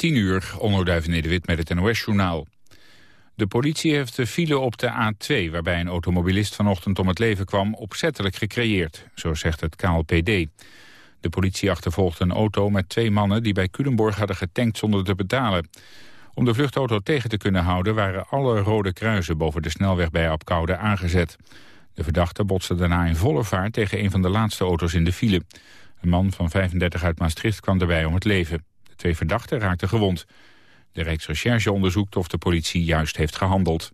10 uur, onderduif Nederwit met het NOS-journaal. De politie heeft de file op de A2, waarbij een automobilist vanochtend om het leven kwam, opzettelijk gecreëerd, zo zegt het KLPD. De politie achtervolgde een auto met twee mannen die bij Culemborg hadden getankt zonder te betalen. Om de vluchtauto tegen te kunnen houden waren alle rode kruisen boven de snelweg bij Apkoude aangezet. De verdachte botste daarna in volle vaart tegen een van de laatste auto's in de file. Een man van 35 uit Maastricht kwam erbij om het leven. Twee verdachten raakten gewond. De Rijksrecherche onderzoekt of de politie juist heeft gehandeld.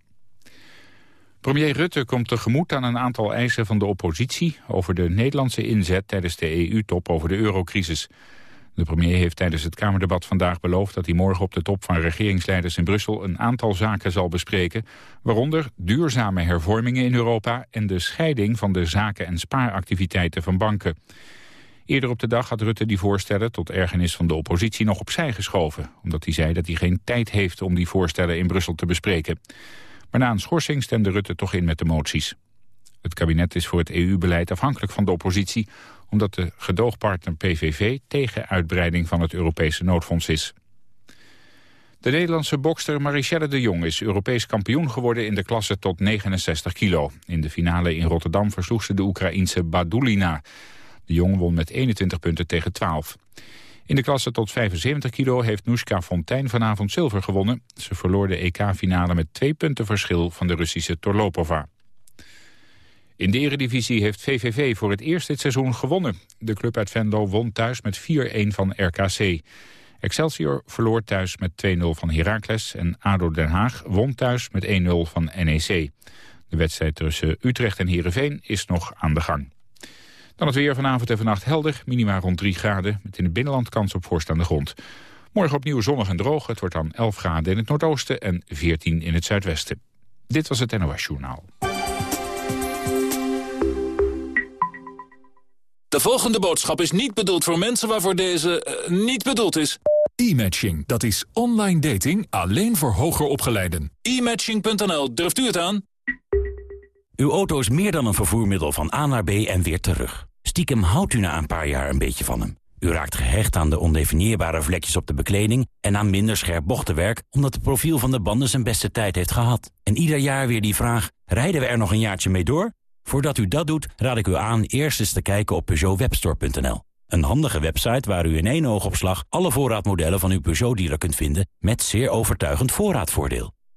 Premier Rutte komt tegemoet aan een aantal eisen van de oppositie... over de Nederlandse inzet tijdens de EU-top over de eurocrisis. De premier heeft tijdens het Kamerdebat vandaag beloofd... dat hij morgen op de top van regeringsleiders in Brussel... een aantal zaken zal bespreken, waaronder duurzame hervormingen in Europa... en de scheiding van de zaken- en spaaractiviteiten van banken. Eerder op de dag had Rutte die voorstellen tot ergernis van de oppositie nog opzij geschoven. Omdat hij zei dat hij geen tijd heeft om die voorstellen in Brussel te bespreken. Maar na een schorsing stemde Rutte toch in met de moties. Het kabinet is voor het EU-beleid afhankelijk van de oppositie... omdat de gedoogpartner PVV tegen uitbreiding van het Europese noodfonds is. De Nederlandse bokster Marichelle de Jong is Europees kampioen geworden in de klasse tot 69 kilo. In de finale in Rotterdam versloeg ze de Oekraïense Badulina. De Jong won met 21 punten tegen 12. In de klasse tot 75 kilo heeft Noeska Fontijn vanavond zilver gewonnen. Ze verloor de EK-finale met twee punten verschil van de Russische Torlopova. In de eredivisie heeft VVV voor het eerst dit seizoen gewonnen. De club uit Venlo won thuis met 4-1 van RKC. Excelsior verloor thuis met 2-0 van Heracles en ADO Den Haag won thuis met 1-0 van NEC. De wedstrijd tussen Utrecht en Heerenveen is nog aan de gang. Dan het weer vanavond en vannacht helder, minima rond 3 graden... met in het binnenland kans op voorstaande grond. Morgen opnieuw zonnig en droog. Het wordt dan 11 graden in het noordoosten en 14 in het zuidwesten. Dit was het NOS Journaal. De volgende boodschap is niet bedoeld voor mensen waarvoor deze uh, niet bedoeld is. E-matching, dat is online dating alleen voor hoger opgeleiden. E-matching.nl, durft u het aan? Uw auto is meer dan een vervoermiddel van A naar B en weer terug. Stiekem houdt u na een paar jaar een beetje van hem. U raakt gehecht aan de ondefinieerbare vlekjes op de bekleding... en aan minder scherp bochtenwerk... omdat het profiel van de banden zijn beste tijd heeft gehad. En ieder jaar weer die vraag, rijden we er nog een jaartje mee door? Voordat u dat doet, raad ik u aan eerst eens te kijken op PeugeotWebstore.nl. Een handige website waar u in één oogopslag... alle voorraadmodellen van uw Peugeot-dealer kunt vinden... met zeer overtuigend voorraadvoordeel.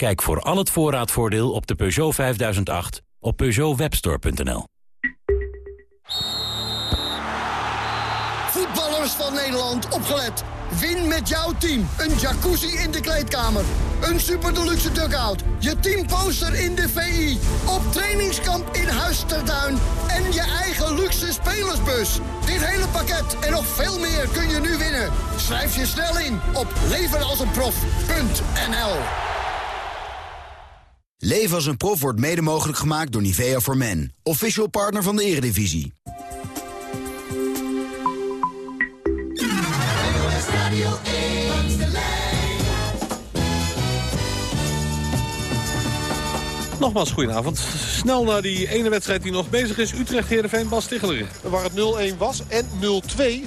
Kijk voor al het voorraadvoordeel op de Peugeot 5008 op peugeotwebstore.nl. Voetballers van Nederland, opgelet. Win met jouw team. Een jacuzzi in de kleedkamer. Een super deluxe dugout. Je teamposter in de VI. Op trainingskamp in Huisterduin. En je eigen luxe spelersbus. Dit hele pakket en nog veel meer kun je nu winnen. Schrijf je snel in op levenalsenprof.nl Leven als een prof wordt mede mogelijk gemaakt door Nivea for Men. Official partner van de Eredivisie. Nogmaals, goedenavond. Snel naar die ene wedstrijd die nog bezig is. Utrecht-Heerenveen, Bas Ticheler. Waar het 0-1 was en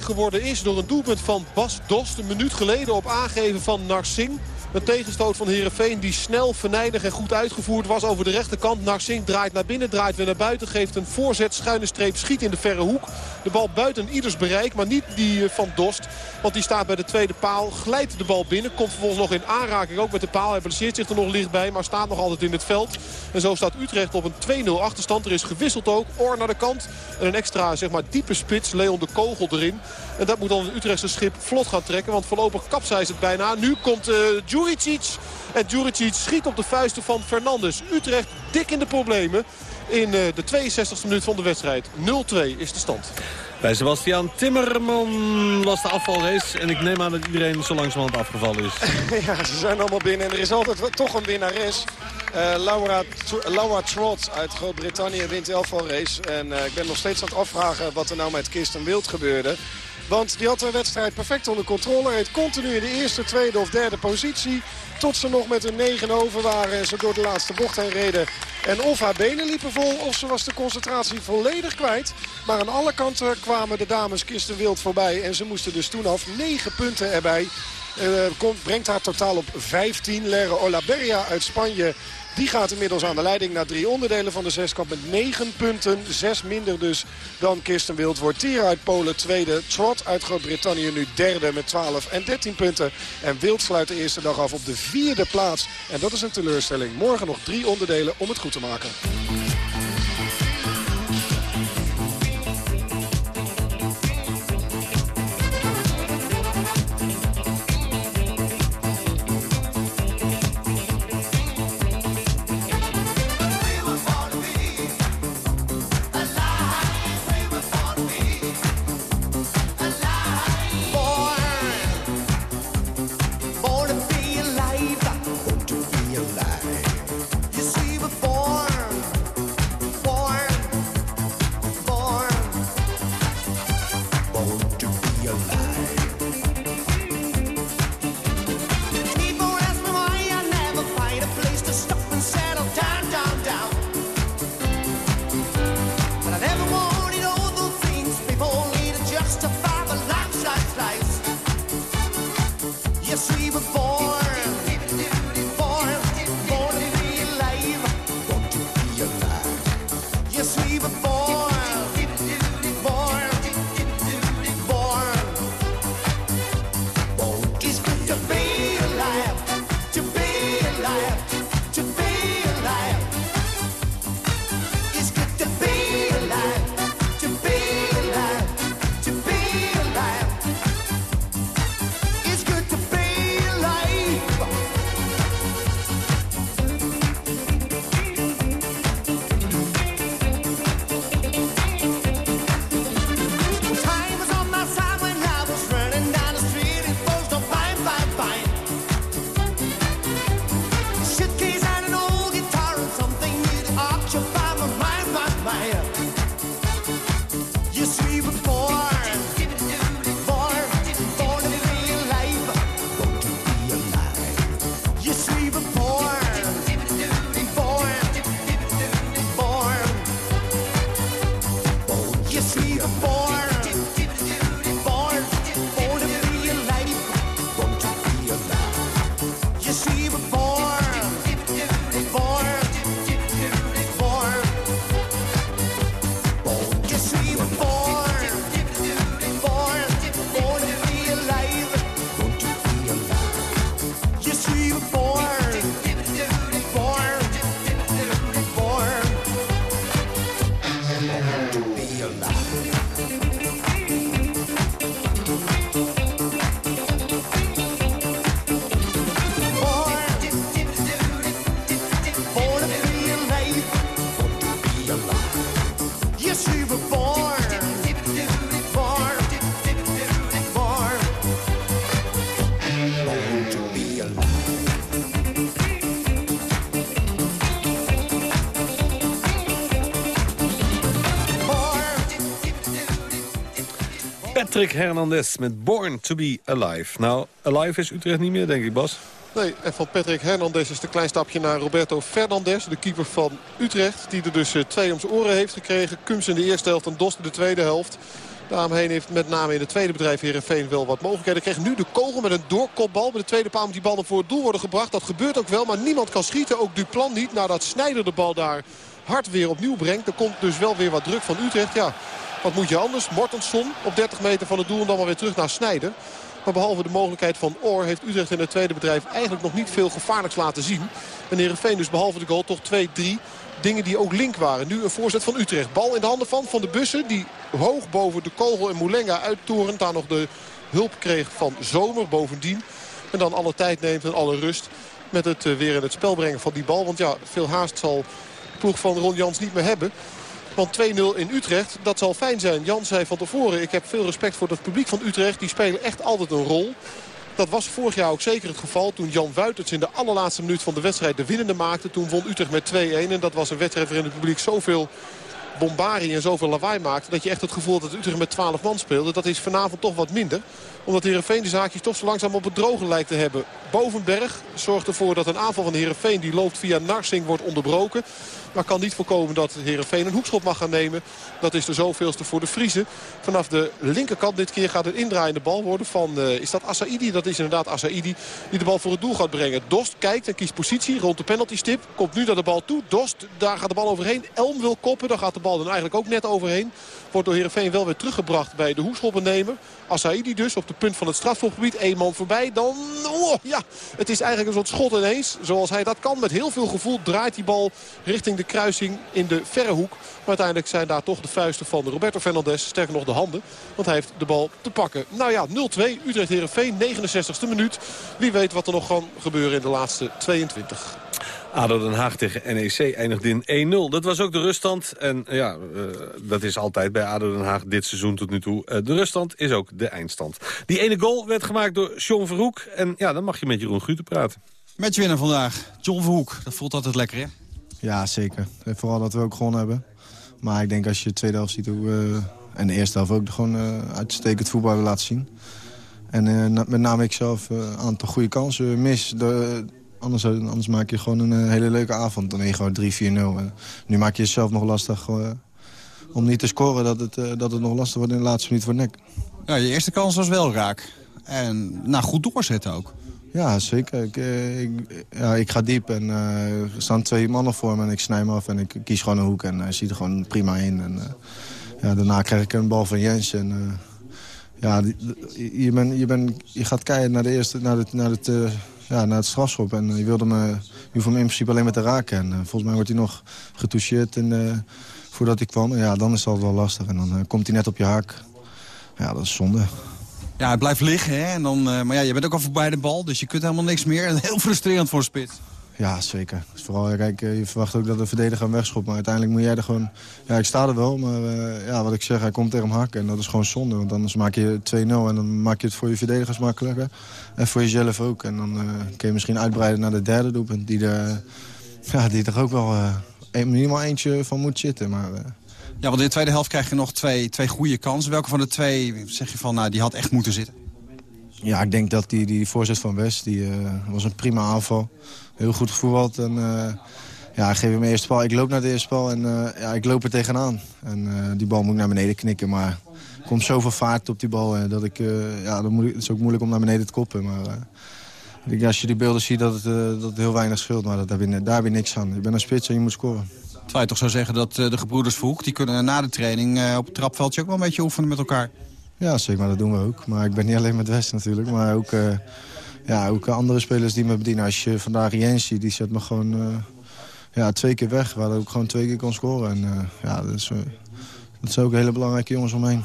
0-2 geworden is door een doelpunt van Bas Dost. Een minuut geleden op aangeven van Narsing. Een tegenstoot van Herenveen die snel, venijnig en goed uitgevoerd was over de rechterkant. Narsing draait naar binnen, draait weer naar buiten. Geeft een voorzet, schuine streep, schiet in de verre hoek. De bal buiten ieders bereik, maar niet die eh, van Dost. Want die staat bij de tweede paal, glijdt de bal binnen. Komt vervolgens nog in aanraking ook met de paal. Hij blesseert zich er nog licht bij, maar staat nog altijd in het veld. En zo staat Utrecht op een 2-0 achterstand. Er is gewisseld ook. Oor naar de kant. En een extra zeg maar, diepe spits. Leon de Kogel erin. En dat moet dan het Utrechtse schip vlot gaan trekken. Want voorlopig kapsijs het bijna. Nu komt uh, Juricic. En Juricic schiet op de vuisten van Fernandes. Utrecht dik in de problemen in de 62e minuut van de wedstrijd. 0-2 is de stand. Bij Sebastian Timmerman was de afvalrace. En ik neem aan dat iedereen zo langzamerhand afgevallen is. ja, ze zijn allemaal binnen. En er is altijd toch een winnares. Uh, Laura, Laura Trott uit Groot-Brittannië wint de afvalrace. En uh, ik ben nog steeds aan het afvragen wat er nou met Kirsten Wild gebeurde. Want die had de wedstrijd perfect onder controle. Het continu in de eerste, tweede of derde positie. Tot ze nog met een 9 over waren en ze door de laatste bocht heen reden. En of haar benen liepen vol of ze was de concentratie volledig kwijt. Maar aan alle kanten kwamen de dames Kirsten Wild voorbij. En ze moesten dus toen af 9 punten erbij. Uh, komt, brengt haar totaal op 15. Lere Olaberria uit Spanje die gaat inmiddels aan de leiding naar drie onderdelen van de zeskamp met negen punten. Zes minder dus dan Kirsten Wild. Wordt Tira uit Polen tweede. Trot uit Groot-Brittannië nu derde met 12 en 13 punten. En Wild sluit de eerste dag af op de vierde plaats. En dat is een teleurstelling. Morgen nog drie onderdelen om het goed te maken. Patrick Hernandez met Born to be Alive. Nou, Alive is Utrecht niet meer, denk ik, Bas. Nee, en van Patrick Hernandez is een klein stapje naar Roberto Fernandes. De keeper van Utrecht. Die er dus eh, twee om zijn oren heeft gekregen. Kums in de eerste helft en Dos in de tweede helft. Daaromheen heeft met name in het tweede bedrijf Heerenveen wel wat mogelijkheden. Kreeg nu de kogel met een doorkopbal. Bij de tweede paal moet die bal voor het doel worden gebracht. Dat gebeurt ook wel, maar niemand kan schieten. Ook Duplan niet. Nadat Snijder de bal daar hard weer opnieuw brengt. Er komt dus wel weer wat druk van Utrecht. Ja, wat moet je anders? Mortensson op 30 meter van het doel en dan maar weer terug naar Snijder. Maar behalve de mogelijkheid van Oor heeft Utrecht in het tweede bedrijf eigenlijk nog niet veel gevaarlijks laten zien. En Heerenveen dus behalve de goal toch 2-3 dingen die ook link waren. Nu een voorzet van Utrecht. Bal in de handen van Van de Bussen die hoog boven de kogel en Moulenga uittorend. Daar nog de hulp kreeg van Zomer bovendien. En dan alle tijd neemt en alle rust met het uh, weer in het spel brengen van die bal. Want ja, veel haast zal de ploeg van Ron Jans niet meer hebben. Want 2-0 in Utrecht, dat zal fijn zijn. Jan zei van tevoren, ik heb veel respect voor het publiek van Utrecht. Die spelen echt altijd een rol. Dat was vorig jaar ook zeker het geval. Toen Jan Wuiterts in de allerlaatste minuut van de wedstrijd de winnende maakte. Toen won Utrecht met 2-1. En dat was een wedstrijd waarin het publiek zoveel bombarie en zoveel lawaai maakte... dat je echt het gevoel dat Utrecht met 12 man speelde. Dat is vanavond toch wat minder. Omdat Heerenveen de zaakjes toch zo langzaam op het droge lijkt te hebben. Bovenberg zorgt ervoor dat een aanval van Heerenveen... die loopt via Narsing wordt onderbroken. Maar kan niet voorkomen dat Heerenveen een hoekschop mag gaan nemen. Dat is de zoveelste voor de Friese. Vanaf de linkerkant dit keer gaat het indraaiende bal worden van... Uh, is dat Asaidi? Dat is inderdaad Asaidi die de bal voor het doel gaat brengen. Dost kijkt en kiest positie rond de penaltystip. Komt nu naar de bal toe. Dost, daar gaat de bal overheen. Elm wil koppen. Dan gaat de bal dan eigenlijk ook net overheen. Wordt door Heerenveen wel weer teruggebracht bij de hoekschoppennemer. Asaidi dus op de punt van het strafschopgebied. Eén man voorbij. Dan, oh, ja, het is eigenlijk een soort schot ineens. Zoals hij dat kan. Met heel veel gevoel draait die bal richting de kruising in de verre hoek. Maar uiteindelijk zijn daar toch de vuisten van Roberto Fernandes. Sterker nog de handen. Want hij heeft de bal te pakken. Nou ja, 0-2. Utrecht-Herenveen, 69ste minuut. Wie weet wat er nog kan gebeuren in de laatste 22. ADO Den Haag tegen NEC eindigt in 1-0. Dat was ook de ruststand. En ja, uh, dat is altijd bij ADO Den Haag dit seizoen tot nu toe. Uh, de ruststand is ook de eindstand. Die ene goal werd gemaakt door John Verhoek. En ja, dan mag je met Jeroen Guten praten. Matchwinner vandaag, John Verhoek. Dat voelt altijd lekker, hè? Ja, zeker. Vooral dat we ook gewonnen hebben. Maar ik denk als je de tweede helft ziet... Hoe, uh, en de eerste helft ook gewoon uitstekend voetbal hebben laten zien. En met name ik zelf een aantal goede kansen mis... De, Anders, anders maak je gewoon een hele leuke avond. Dan ben je gewoon 3-4-0. Nu maak je jezelf nog lastig om niet te scoren dat het, dat het nog lastig wordt in de laatste minuut voor nek. Ja, je eerste kans was wel raak. En nou, goed doorzetten ook. Ja, zeker. Ik, uh, ik, ja, ik ga diep en er staan twee mannen voor me en ik snij hem af. En ik kies gewoon een hoek en uh, zie er gewoon prima in. En, ja, daarna krijg ik een bal van Jens. En, ja, je, ben, je, ben, je gaat kijken naar, de eerste, naar, het, naar het ja, naar het strafschop. En je wilde me, je hem in principe alleen maar te raken. En volgens mij wordt hij nog getoucheerd de, voordat ik kwam. Ja, dan is dat wel lastig. En dan komt hij net op je haak. Ja, dat is zonde. Ja, het blijft liggen. Hè? En dan, uh, maar ja, je bent ook al voorbij de bal, dus je kunt helemaal niks meer. Heel frustrerend voor een spits. Ja, zeker. Vooral, kijk, je verwacht ook dat de verdediger hem wegschopt. Maar uiteindelijk moet jij er gewoon... Ja, ik sta er wel, maar uh, ja, wat ik zeg, hij komt tegen hem hakken. En dat is gewoon zonde, want anders maak je 2-0 en dan maak je het voor je verdedigers makkelijker. En voor jezelf ook. En dan kun je misschien uitbreiden naar de derde doelpunt. Die er, ja, die er ook wel minimaal eentje van moet zitten. Maar, ja, want in de tweede helft krijg je nog twee, twee goede kansen. Welke van de twee zeg je van, nou, die had echt moeten zitten? Ja, ik denk dat die, die voorzet van West, die was een prima aanval heel goed gevoetbald. En uh, ja, ik geef hem eerste bal. Ik loop naar de eerste bal en uh, ja, ik loop er tegenaan. En die bal moet ik naar beneden knikken. Maar er komt zoveel vaart op die bal. dat ik, ja, dan moet ik, het is ook moeilijk om naar beneden te koppen. Maar ik als je die beelden ziet dat het, dat heel weinig scheelt. Maar dat, daar, heb je, daar heb niks aan. Je bent een spits en je moet scoren. Terwijl je toch zou zeggen dat de gebroeders Verhoek... die kunnen na de training op het trapveldje ook wel een beetje oefenen met elkaar. Ja, zeker, maar dat doen we ook. Maar ik ben niet alleen met West natuurlijk, maar ook ja, ook andere spelers die me bedienen. Als je vandaag Jens ziet, die zet me gewoon uh, ja, twee keer weg. Waar ook gewoon twee keer kon scoren. En uh, ja, dat, is, dat zijn ook hele belangrijke jongens omheen.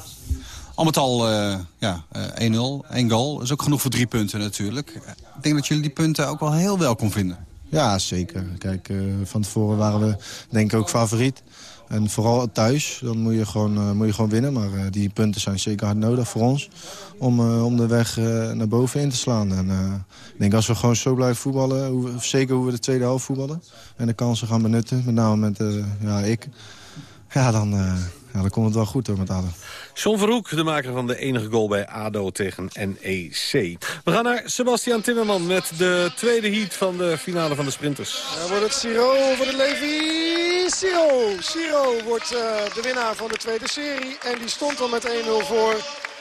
Al met al ja, 1-0, 1 goal. Dat is ook genoeg voor drie punten natuurlijk. Ik denk dat jullie die punten ook wel heel welkom vinden. Ja, zeker. Kijk, van tevoren waren we denk ik ook favoriet. En vooral thuis, dan moet je gewoon, uh, moet je gewoon winnen. Maar uh, die punten zijn zeker hard nodig voor ons om, om de weg naar boven in te slaan. En ik denk als we gewoon zo blijven voetballen, hoe, zeker hoe we de tweede helft voetballen... en de kansen gaan benutten, met name met ja, ik... Ja, dan, ja, dan komt het wel goed hoor met ADO. John Verhoek, de maker van de enige goal bij ADO tegen NEC. We gaan naar Sebastian Timmerman met de tweede heat van de finale van de sprinters. Dan wordt het Siro voor de Levi. Siro. Siro wordt uh, de winnaar van de tweede serie. En die stond al met 1-0 voor.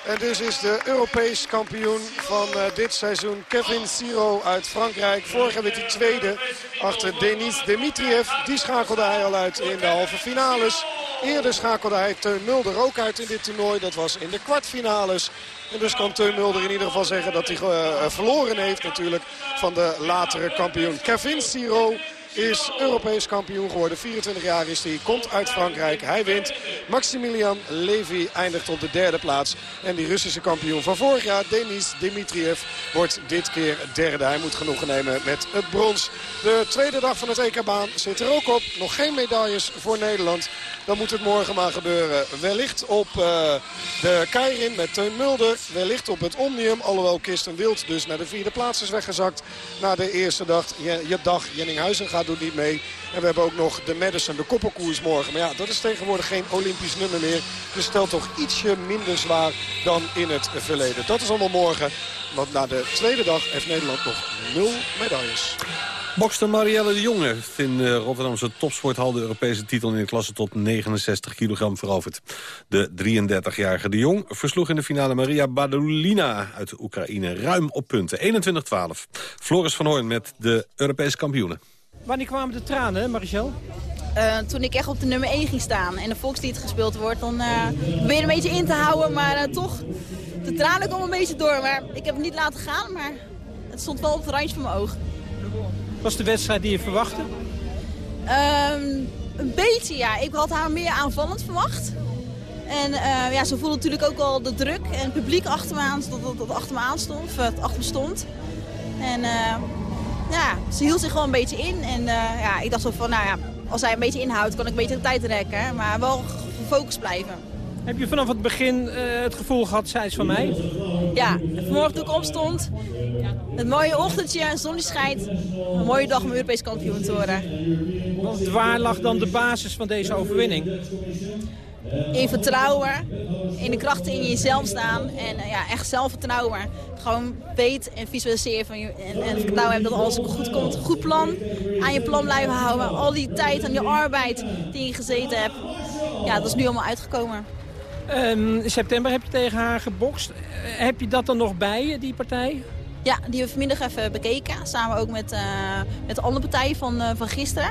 En dus is de Europees kampioen van uh, dit seizoen Kevin Siro uit Frankrijk. Vorig werd hij tweede achter Denis Dimitriev. Die schakelde hij al uit in de halve finales. Eerder schakelde hij Teun Mulder ook uit in dit toernooi. Dat was in de kwartfinales. En dus kan Teun Mulder in ieder geval zeggen dat hij uh, verloren heeft natuurlijk van de latere kampioen. Kevin Siro is Europees kampioen geworden. 24 jaar is hij, komt uit Frankrijk. Hij wint. Maximilian Levy eindigt op de derde plaats. En die Russische kampioen van vorig jaar, Denis Dimitriev, wordt dit keer derde. Hij moet genoegen nemen met het brons. De tweede dag van het EK-baan zit er ook op. Nog geen medailles voor Nederland. Dan moet het morgen maar gebeuren. Wellicht op uh, de Keirin met Teun Mulder. Wellicht op het Omnium. Alhoewel Kirsten Wild dus naar de vierde plaats is weggezakt. Na de eerste dag. Je, je dag. Jenning Doet niet mee. En we hebben ook nog de Madison, de koppelkoers morgen. Maar ja, dat is tegenwoordig geen Olympisch nummer meer. Dus stelt toch ietsje minder zwaar dan in het verleden. Dat is allemaal morgen. Want na de tweede dag heeft Nederland nog nul medailles. Bokster Marielle de Jonge heeft in de Rotterdamse topsporthal... de Europese titel in de klasse tot 69 kilogram veroverd. De 33-jarige de Jong versloeg in de finale Maria Badulina uit Oekraïne... ruim op punten, 21-12. Floris van Hoorn met de Europese kampioenen. Wanneer kwamen de tranen, Marichel? Uh, toen ik echt op de nummer 1 ging staan en de volkslied gespeeld wordt... dan uh, probeer je een beetje in te houden, maar uh, toch... De tranen komen een beetje door, maar ik heb het niet laten gaan. Maar het stond wel op het randje van mijn oog. Was de wedstrijd die je verwachtte? Um, een beetje, ja. Ik had haar meer aanvallend verwacht. En uh, ja, ze voelde natuurlijk ook al de druk en het publiek achter me aan, dat, dat, dat achter me aan stond, of achter me stond. En ja, ze hield zich gewoon een beetje in. En uh, ja, ik dacht zo van, nou ja, als zij een beetje inhoudt, kan ik een beetje de tijd rekken. Maar wel gefocust blijven. Heb je vanaf het begin uh, het gevoel gehad, zij is van mij? Ja, vanmorgen toen ik opstond, het mooie ochtendje, een zon schijnt. Een mooie dag om Europees kampioen te worden. Want waar lag dan de basis van deze overwinning? In vertrouwen, in de krachten in jezelf staan en uh, ja, echt zelfvertrouwen. Gewoon weet en visualiseer van je, en, en vertrouwen hebben dat alles goed komt. Goed plan, aan je plan blijven houden. Al die tijd en je arbeid die je gezeten hebt, ja, dat is nu allemaal uitgekomen. Um, in september heb je tegen haar gebokst. Uh, heb je dat dan nog bij, die partij? Ja, die hebben we vanmiddag even bekeken. Samen ook met, uh, met de andere partij van, uh, van gisteren.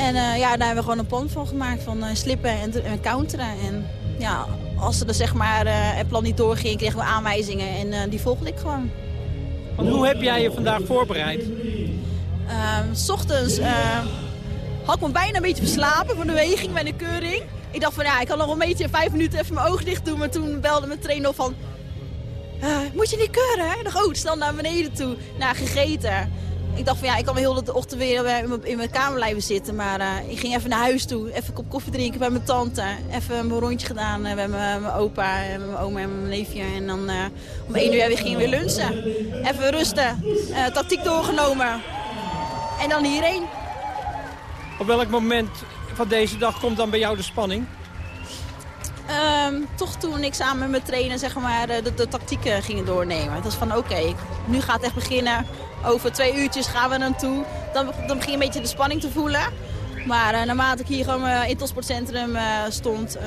En ja, daar hebben we gewoon een plan van gemaakt. Van slippen en, en, counteren. En ja, als er zeg maar, het plan niet doorging, kregen we aanwijzingen. En die volgde ik gewoon. Want hoe heb jij je vandaag voorbereid? Ehm, s ochtends had ik me bijna een beetje verslapen van de weging bij de keuring. Ik dacht van ja, ik kan nog een beetje vijf minuten even mijn ogen dicht doen. Maar toen belde mijn trainer van... Moet je niet keuren, hè? Ik dacht, oh, snel naar beneden toe. Naar gegeten. Ik dacht van ja, ik kan wel heel de ochtend weer in mijn kamer blijven zitten. Maar uh, ik ging even naar huis toe. Even een kop koffie drinken bij mijn tante. Even een rondje gedaan uh, bij mijn, mijn opa en mijn oma en mijn neefje. En dan uh, om één uur weer gingen we weer lunchen. Even rusten. tactiek doorgenomen. En dan hierheen. Op welk moment van deze dag komt dan bij jou de spanning? Um, toch toen ik samen met mijn trainer zeg maar, de, de tactieken gingen doornemen. Het was van oké, okay, nu gaat het echt beginnen. Over twee uurtjes gaan we naartoe. Dan, dan begin je een beetje de spanning te voelen. Maar uh, naarmate ik hier gewoon uh, in het topsportcentrum uh, stond,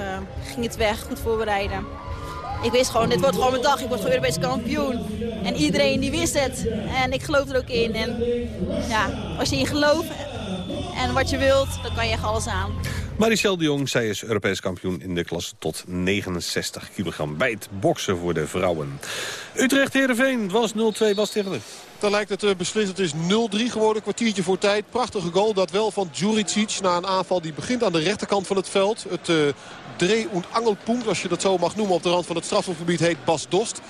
ging het weg, goed voorbereiden. Ik wist gewoon, dit wordt gewoon mijn dag. Ik word gewoon Europees kampioen. En iedereen die wist het. En ik geloof er ook in. En ja, als je in gelooft en wat je wilt, dan kan je echt alles aan. Maricel de Jong, zij is Europees kampioen in de klasse tot 69 kilogram. Bij het boksen voor de vrouwen. Utrecht-Heerenveen was 0-2, Bas Tegeler. Dan lijkt het uh, beslist. Het is 0-3 geworden, kwartiertje voor tijd. Prachtige goal, dat wel van Djuricic na een aanval die begint aan de rechterkant van het veld. Het uh, dree- en angelpunt, als je dat zo mag noemen, op de rand van het strafhofgebied heet Bas Dost.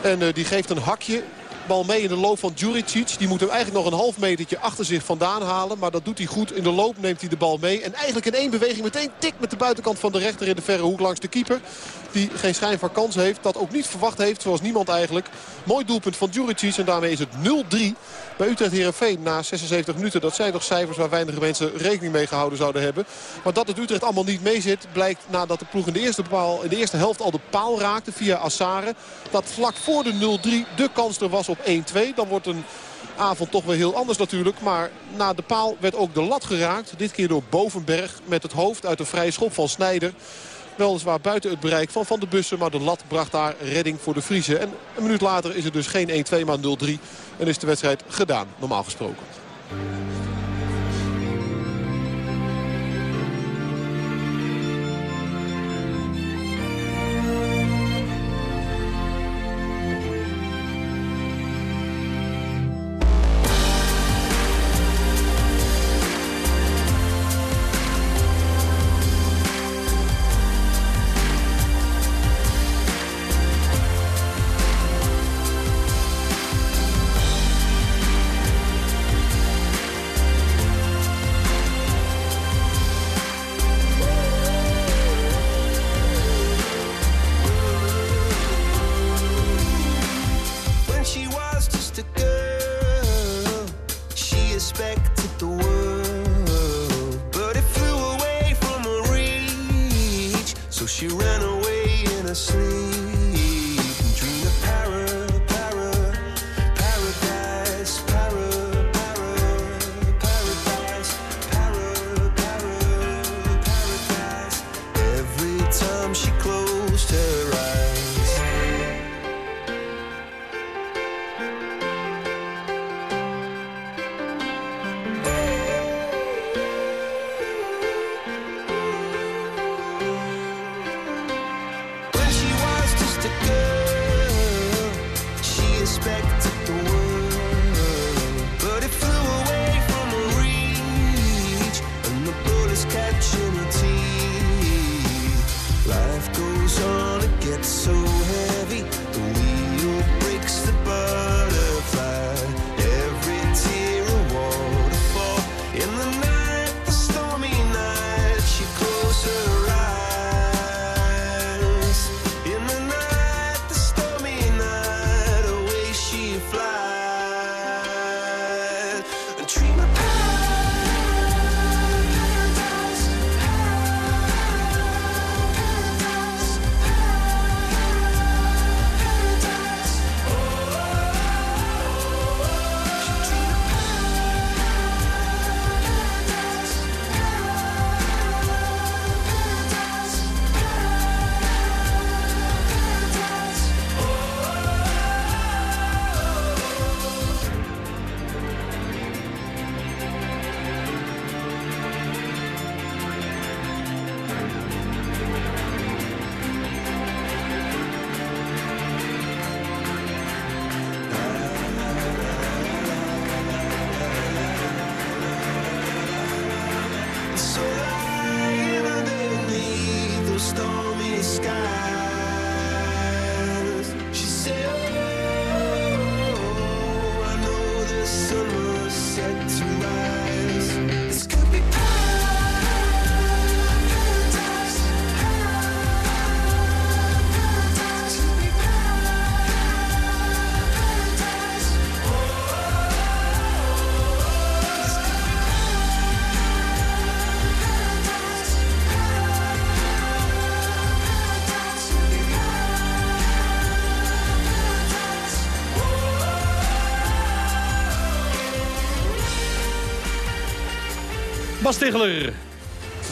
En uh, die geeft een hakje bal mee in de loop van Djuricic. Die moet hem eigenlijk nog een half metertje achter zich vandaan halen. Maar dat doet hij goed. In de loop neemt hij de bal mee. En eigenlijk in één beweging meteen tik met de buitenkant van de rechter in de verre hoek langs de keeper. Die geen schijn van kans heeft. Dat ook niet verwacht heeft, zoals niemand eigenlijk. Mooi doelpunt van Djuricic. En daarmee is het 0-3 bij Utrecht Heerenveen na 76 minuten. Dat zijn toch cijfers waar weinig mensen rekening mee gehouden zouden hebben. Maar dat het Utrecht allemaal niet mee zit blijkt nadat de ploeg in de eerste, in de eerste helft al de paal raakte via Assare. Dat vlak voor de 0-3 de kans er was op 1-2. Dan wordt een avond toch weer heel anders natuurlijk. Maar na de paal werd ook de lat geraakt. Dit keer door Bovenberg met het hoofd uit een vrije schop van Snijder. Weliswaar buiten het bereik van Van de Bussen. Maar de lat bracht daar redding voor de Vriezen. En een minuut later is het dus geen 1-2 maar 0-3. En is de wedstrijd gedaan, normaal gesproken.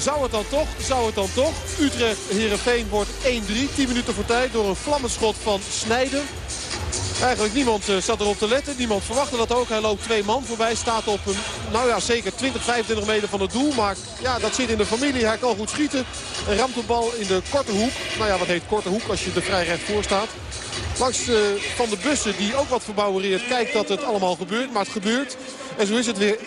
Zou het dan toch? Zou het dan toch? Utrecht Herenveen wordt 1-3. 10 minuten voor tijd door een vlammenschot van Snijder. Eigenlijk niemand eh, zat erop te letten. Niemand verwachtte dat ook. Hij loopt twee man voorbij. Staat op nou ja, zeker 20, 25 meter van het doel. Maar ja, dat zit in de familie. Hij kan goed schieten. En ramt de bal in de korte hoek. Nou ja, wat heet korte hoek als je er vrij recht voor staat. Langs eh, Van de Bussen, die ook wat verbouwereert, kijkt dat het allemaal gebeurt. Maar het gebeurt. En zo is het weer 1-3.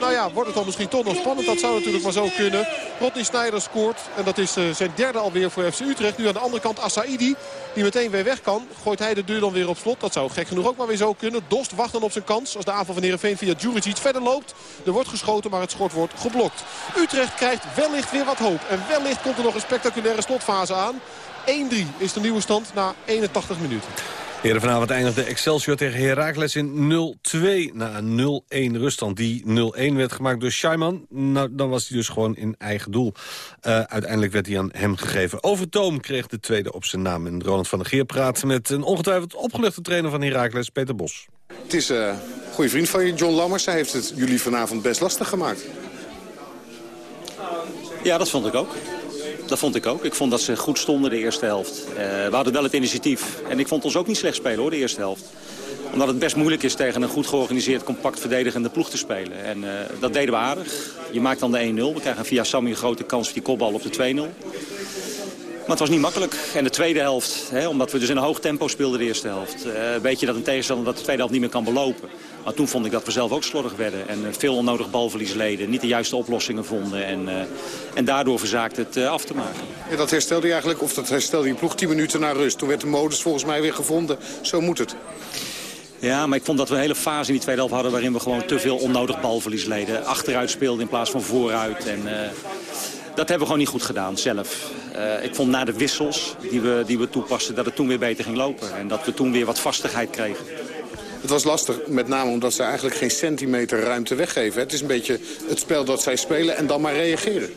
Nou ja, wordt het dan misschien toch nog spannend. Dat zou natuurlijk maar zo kunnen. Rodney Sneijder scoort. En dat is eh, zijn derde alweer voor FC Utrecht. Nu aan de andere kant Assaidi. Die meteen weer weg kan. Gooit hij de deur dan weer op slot. Dat zou gek genoeg ook maar weer zo kunnen. Dost wacht dan op zijn kans. Als de aanval van Heerenveen via Djuricic verder loopt. Er wordt geschoten, maar het schot wordt geblokt. Utrecht krijgt wellicht weer wat hoop. En wellicht komt er nog een spectaculaire slotfase aan. 1-3 is de nieuwe stand na 81 minuten. Eerder vanavond eindigde Excelsior tegen Heracles in 0-2 na een 0-1 ruststand. Die 0-1 werd gemaakt door Scheiman. Nou, dan was hij dus gewoon in eigen doel. Uh, uiteindelijk werd hij aan hem gegeven. Overtoom kreeg de tweede op zijn naam. En Ronald van der Geer praat met een ongetwijfeld opgeluchte trainer van Heracles, Peter Bos. Het is een uh, goede vriend van je, John Lammers. Hij heeft het jullie vanavond best lastig gemaakt. Ja, dat vond ik ook. Dat vond ik ook. Ik vond dat ze goed stonden de eerste helft. Uh, we hadden wel het initiatief. En ik vond ons ook niet slecht spelen hoor, de eerste helft. Omdat het best moeilijk is tegen een goed georganiseerd, compact verdedigende ploeg te spelen. En uh, dat deden we aardig. Je maakt dan de 1-0. We krijgen via Sammy een grote kans voor die kopbal op de 2-0. Maar het was niet makkelijk. En de tweede helft, hè, omdat we dus in een hoog tempo speelden de eerste helft... Uh, weet je dat een tegenstander dat de tweede helft niet meer kan belopen. Maar toen vond ik dat we zelf ook slordig werden. En uh, veel onnodig balverlies leden. Niet de juiste oplossingen vonden. En, uh, en daardoor verzaakte het uh, af te maken. Ja, dat herstelde je eigenlijk, of dat herstelde je ploeg 10 minuten na rust. Toen werd de modus volgens mij weer gevonden. Zo moet het. Ja, maar ik vond dat we een hele fase in die tweede helft hadden... waarin we gewoon te veel onnodig balverlies leden. Achteruit speelden in plaats van vooruit. En, dat hebben we gewoon niet goed gedaan zelf. Uh, ik vond na de wissels die we, die we toepasten dat het toen weer beter ging lopen. En dat we toen weer wat vastigheid kregen. Het was lastig, met name omdat ze eigenlijk geen centimeter ruimte weggeven. Het is een beetje het spel dat zij spelen en dan maar reageren.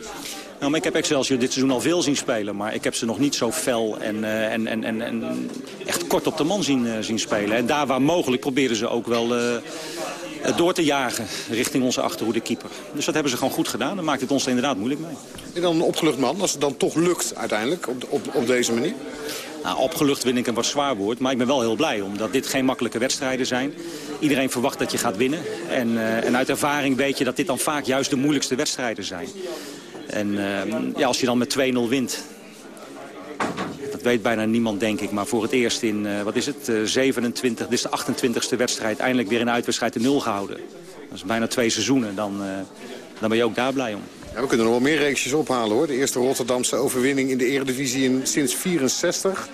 Nou, maar ik heb Excelsior dit seizoen al veel zien spelen. Maar ik heb ze nog niet zo fel en, eh, en, en, en, en echt kort op de man zien, eh, zien spelen. En daar waar mogelijk proberen ze ook wel eh, door te jagen richting onze achterhoede keeper. Dus dat hebben ze gewoon goed gedaan. Dan maakt het ons er inderdaad moeilijk mee. En dan een opgelucht man, als het dan toch lukt uiteindelijk op, op, op deze manier? Nou, opgelucht vind ik een wat zwaar woord, maar ik ben wel heel blij. Omdat dit geen makkelijke wedstrijden zijn. Iedereen verwacht dat je gaat winnen. En, eh, en uit ervaring weet je dat dit dan vaak juist de moeilijkste wedstrijden zijn. En eh, ja, als je dan met 2-0 wint... Dat weet bijna niemand, denk ik. Maar voor het eerst in, eh, wat is het, eh, 27, dit is de 28e wedstrijd... eindelijk weer een uitwedstrijd de nul gehouden. Dat is bijna twee seizoenen. Dan, eh, dan ben je ook daar blij om. Ja, we kunnen nog wel meer reeksjes ophalen hoor. De eerste Rotterdamse overwinning in de eredivisie in, sinds 64.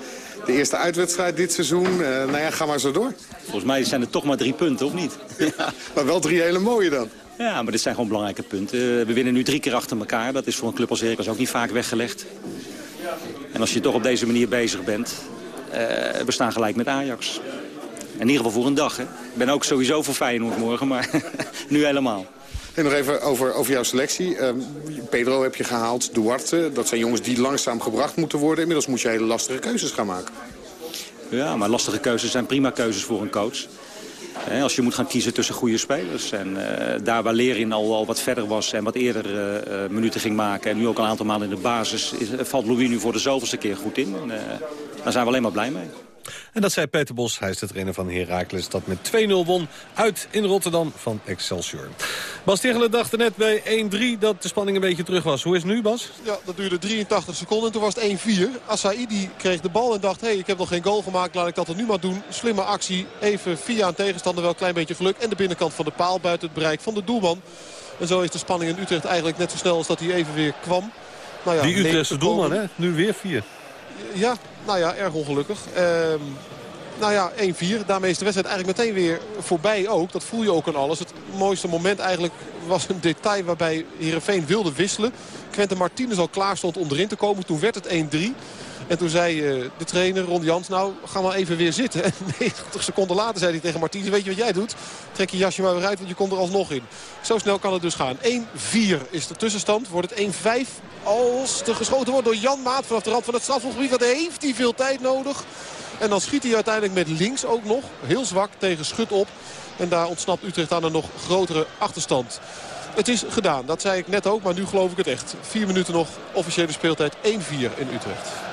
De eerste uitwedstrijd dit seizoen. Eh, nou ja, ga maar zo door. Volgens mij zijn het toch maar drie punten, of niet? Maar wel drie hele mooie dan. Ja, maar dit zijn gewoon belangrijke punten. Eh, We winnen nu drie keer achter elkaar. Dat is voor een club als Heracles ook niet vaak weggelegd. En als je toch op deze manier bezig bent... eh, we staan gelijk met Ajax. In ieder geval voor een dag. Hè. Ik ben ook sowieso voor Feyenoord morgen, maar nu helemaal. En nog even over, over jouw selectie. Ehm, Pedro heb je gehaald, Duarte. Dat zijn jongens die langzaam gebracht moeten worden. Inmiddels moet je hele lastige keuzes gaan maken. Ja, maar lastige keuzes zijn prima keuzes voor een coach. Als je moet gaan kiezen tussen goede spelers. En eh, daar waar Lerin al, al wat verder was en wat eerder eh, eh, minuten ging maken... en nu ook een aantal maanden in de basis... Is, valt Louis nu voor de zoveelste keer goed in. En, daar zijn we alleen maar blij mee. En dat zei Peter Bos, hij is de trainer van Heracles... dat met 2-0 won uit in Rotterdam van Excelsior. Bas Tichelen dacht er net bij 1-3 dat de spanning een beetje terug was. Hoe is het nu, Bas? Ja, dat duurde 83 seconden en toen was het 1-4. Asaidi kreeg de bal en dacht, hé, hey, ik heb nog geen goal gemaakt, laat ik dat er nu maar doen. Slimme actie, even via een tegenstander, wel een klein beetje geluk. En de binnenkant van de paal buiten het bereik van de doelman. En zo is de spanning in Utrecht eigenlijk net zo snel als dat hij even weer kwam. Nou ja, Die Utrechtse doelman, hè? Nu weer vier. Ja, nou ja, erg ongelukkig. Ehm, nou ja, 1-4. Daarmee is de wedstrijd eigenlijk meteen weer voorbij ook. Dat voel je ook aan alles. Het mooiste moment eigenlijk was een detail waarbij Heerenveen wilde wisselen. Quentin Martinez al klaar stond om erin te komen. Toen werd het 1-3. En toen zei eh, de trainer Ron Jans, nou ga maar even weer zitten. En 90 seconden later zei hij tegen Martinez, weet je wat jij doet? Trek je jasje maar weer uit, want je komt er alsnog in. Zo snel kan het dus gaan. 1-4 is de tussenstand. Wordt het 1-5 als er geschoten wordt door Jan Maat vanaf de rand van het strafgebied. Wat heeft hij veel tijd nodig. En dan schiet hij uiteindelijk met links ook nog. Heel zwak tegen Schut op. En daar ontsnapt Utrecht aan een nog grotere achterstand. Het is gedaan, dat zei ik net ook, maar nu geloof ik het echt. Vier minuten nog, officiële speeltijd 1-4 in Utrecht.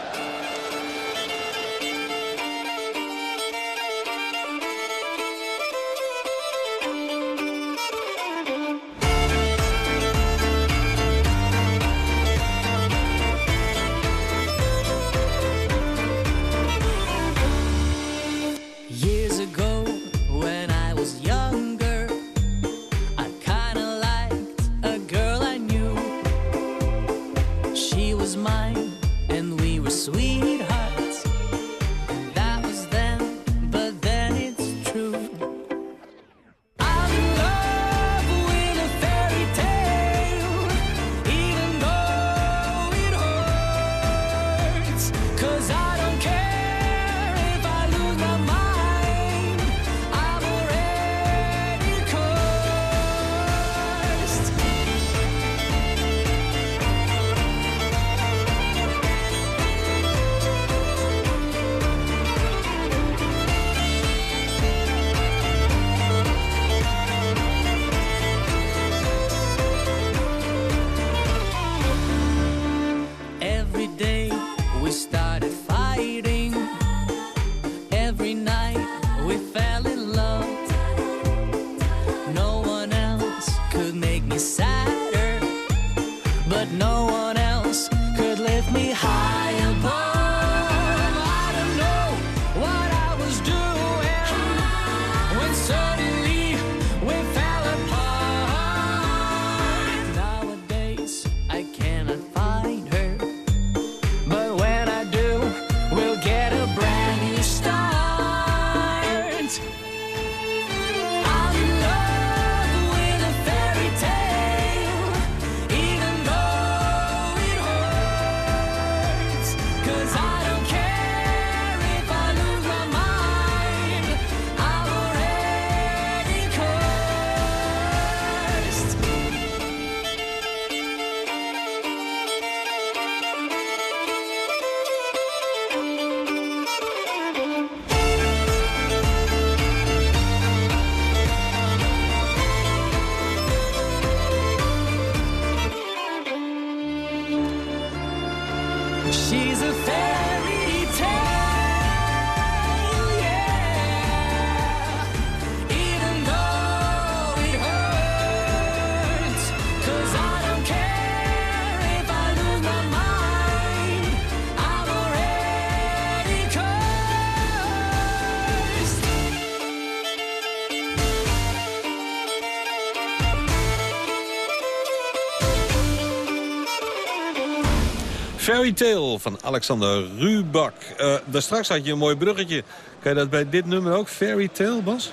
Fairy Tale van Alexander Rubak. Eh daar straks had je een mooi bruggetje. Kan je dat bij dit nummer ook? Fairy Tale, Bas?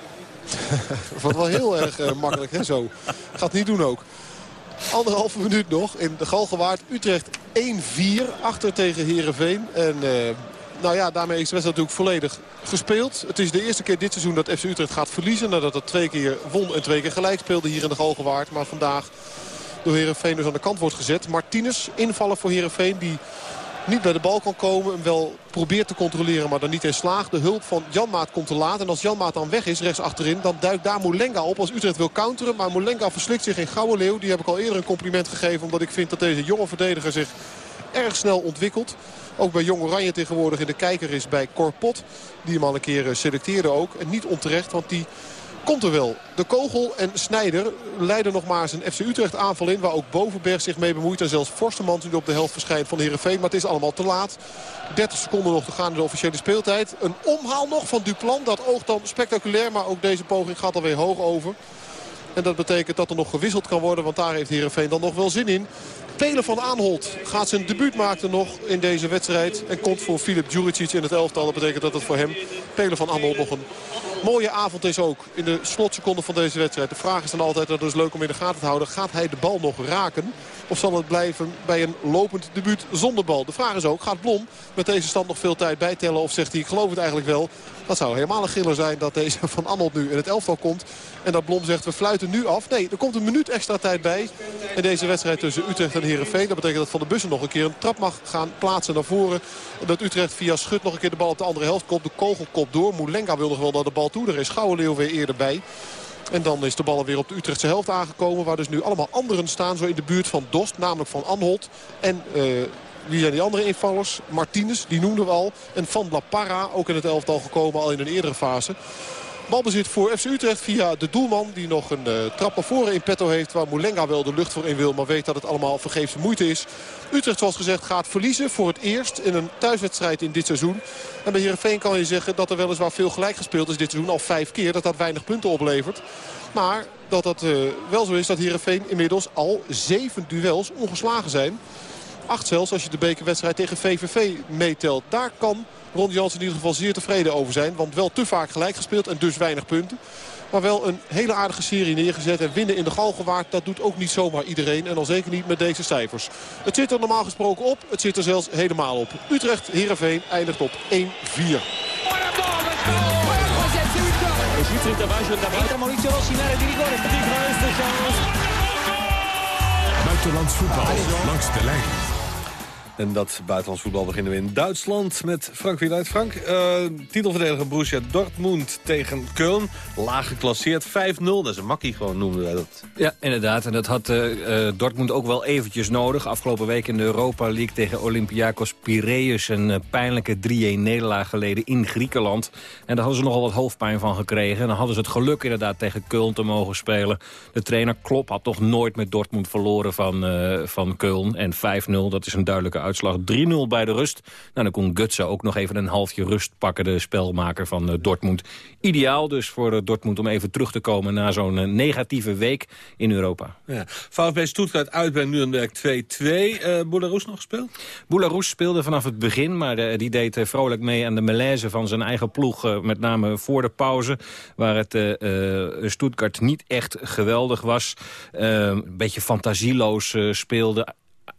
Wat wel heel erg eh, makkelijk, hè, zo. Gaat niet doen ook. Anderhalve minuut nog in de Galgenwaard. Utrecht 1-4 achter tegen Herenveen. En eh, nou ja, daarmee is de wedstrijd natuurlijk volledig gespeeld. Het is de eerste keer dit seizoen dat FC Utrecht gaat verliezen. Nadat het twee keer won en twee keer gelijk speelde hier in de Galgenwaard. Maar vandaag door Herenveen dus aan de kant wordt gezet. Martinez, invallen voor Herenveen die niet bij de bal kan komen. Hem wel probeert te controleren, maar dan niet in slaagt. De hulp van Janmaat komt te laat. En als Janmaat dan weg is, rechts achterin, dan duikt daar Moulenga op. Als Utrecht wil counteren, maar Moulenga verslikt zich in Gouden Leeuw. Die heb ik al eerder een compliment gegeven, omdat ik vind dat deze jonge verdediger zich erg snel ontwikkelt. Ook bij Jong Oranje tegenwoordig in de kijker is bij Corpot. Die hem al een keer eh, selecteerde ook. En niet onterecht, want die komt er wel. De Kogel en Snijder leiden nog maar zijn FC Utrecht aanval in. Waar ook Bovenberg zich mee bemoeit. En zelfs Forstemans nu op de helft verschijnt van Heerenveen. Maar het is allemaal te laat. 30 seconden nog te gaan in de officiële speeltijd. Een omhaal nog van Duplan. Dat oogt dan spectaculair. Maar ook deze poging gaat alweer hoog over. En dat betekent dat er nog gewisseld kan worden. Want daar heeft Heerenveen dan nog wel zin in. Pelen van Aanholt gaat zijn debuut maken nog in deze wedstrijd. En komt voor Filip Djuricic in het elftal. Dat betekent dat het voor hem, Pelen van Aanholt, nog een mooie avond is ook. In de slotseconde van deze wedstrijd. De vraag is dan altijd, dat is leuk om in de gaten te houden. Gaat hij de bal nog raken? Of zal het blijven bij een lopend debuut zonder bal? De vraag is ook, gaat Blom met deze stand nog veel tijd bijtellen? Of zegt hij, ik geloof het eigenlijk wel. Dat zou helemaal een giller zijn dat deze van Arnold nu in het elftal komt. En dat Blom zegt, we fluiten nu af. Nee, er komt een minuut extra tijd bij. In deze wedstrijd tussen Utrecht en Heerenveen. Dat betekent dat Van de Bussen nog een keer een trap mag gaan plaatsen naar voren. En dat Utrecht via Schut nog een keer de bal op de andere helft komt. De kogel komt door. Moulenga wil nog wel naar de bal toe. Er is Gouwenleeuw weer eerder bij. En dan is de bal weer op de Utrechtse helft aangekomen. Waar dus nu allemaal anderen staan. Zo in de buurt van Dost. Namelijk van Anholt. En uh, wie zijn die andere invallers? Martinez, die noemden we al. En Van La Parra, ook in het elftal gekomen al in een eerdere fase. Balbezit voor FC Utrecht via de doelman. Die nog een uh, trap naar voren in petto heeft. Waar Moulenga wel de lucht voor in wil. Maar weet dat het allemaal vergeefse moeite is. Utrecht zoals gezegd gaat verliezen voor het eerst in een thuiswedstrijd in dit seizoen. En bij Heerenveen kan je zeggen dat er weliswaar veel gelijk gespeeld is dit seizoen. Al vijf keer dat dat weinig punten oplevert. Maar dat het uh, wel zo is dat Heerenveen inmiddels al zeven duels ongeslagen zijn. Acht zelfs als je de bekerwedstrijd tegen VVV meetelt. Daar kan Ron Jans in ieder geval zeer tevreden over zijn. Want wel te vaak gelijk gespeeld en dus weinig punten. Maar wel een hele aardige serie neergezet. En winnen in de Galgenwaard, dat doet ook niet zomaar iedereen. En al zeker niet met deze cijfers. Het zit er normaal gesproken op. Het zit er zelfs helemaal op. Utrecht, Heerenveen eindigt op 1-4. Buitenlands voetbal langs de lijn. En dat buitenlands voetbal beginnen we in Duitsland met Frank Wieluid. Frank, uh, titelverdediger Borussia Dortmund tegen Köln. Laag geclasseerd, 5-0. Dat is een makkie gewoon, noemen wij dat. Ja, inderdaad. En dat had uh, uh, Dortmund ook wel eventjes nodig. Afgelopen week in de Europa League tegen Olympiakos Piraeus. Een pijnlijke 3-1 nederlaag geleden in Griekenland. En daar hadden ze nogal wat hoofdpijn van gekregen. En dan hadden ze het geluk inderdaad tegen Köln te mogen spelen. De trainer Klopp had toch nooit met Dortmund verloren van, van Köln. En 5-0, dat is een duidelijke uitslag 3-0 bij de rust. Nou, dan kon Gutsen ook nog even een halfje rust pakken, de spelmaker van uh, Dortmund. Ideaal dus voor uh, Dortmund om even terug te komen na zo'n uh, negatieve week in Europa. Ja. VfB Stuttgart uit bij Nuremberg 2-2. Uh, Boularus nog gespeeld? Boularus speelde vanaf het begin, maar die deed vrolijk mee aan de malaise van zijn eigen ploeg. met name voor de pauze, waar het Stuttgart niet echt geweldig was. een beetje fantasieloos speelde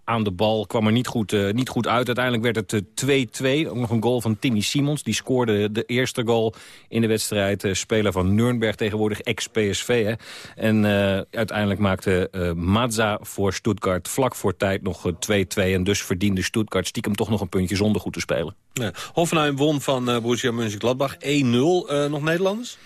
aan de bal. Kwam er niet goed, uh, niet goed uit. Uiteindelijk werd het 2-2. Uh, Ook nog een goal van Timmy Simons. Die scoorde de eerste goal in de wedstrijd. Uh, speler van Nürnberg tegenwoordig, ex-PSV. En uiteindelijk maakte Mazza voor Stuttgart vlak voor tijd nog 2-2. En dus verdiende Stuttgart stiekem toch nog een puntje zonder goed te spelen. Ja. Hoffenheim won van Borussia Mönchengladbach 1-0. nog Nederlanders?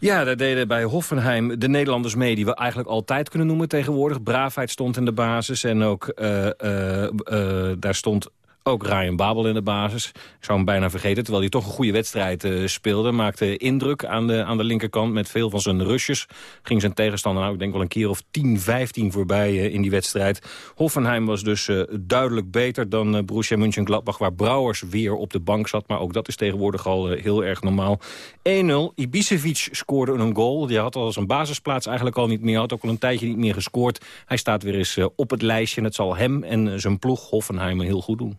Ja, daar deden bij Hoffenheim de Nederlanders mee... die we eigenlijk altijd kunnen noemen tegenwoordig. Braafheid stond in de basis en ook uh, uh, uh, daar stond ook Ryan Babel in de basis. Ik zou hem bijna vergeten, terwijl hij toch een goede wedstrijd uh, speelde. Maakte indruk aan de, aan de linkerkant met veel van zijn rushes. Ging zijn tegenstander nou, ik denk wel een keer of 10, 15 voorbij uh, in die wedstrijd. Hoffenheim was dus uh, duidelijk beter dan uh, Borussia Mönchengladbach... waar Brouwers weer op de bank zat. Maar ook dat is tegenwoordig al heel erg normaal. 1-0. Ibisevic scoorde een goal. Die had al zijn basisplaats eigenlijk al niet meer. Had ook al een tijdje niet meer gescoord. Hij staat weer eens op het lijstje. En het zal hem en zijn ploeg Hoffenheim heel goed doen.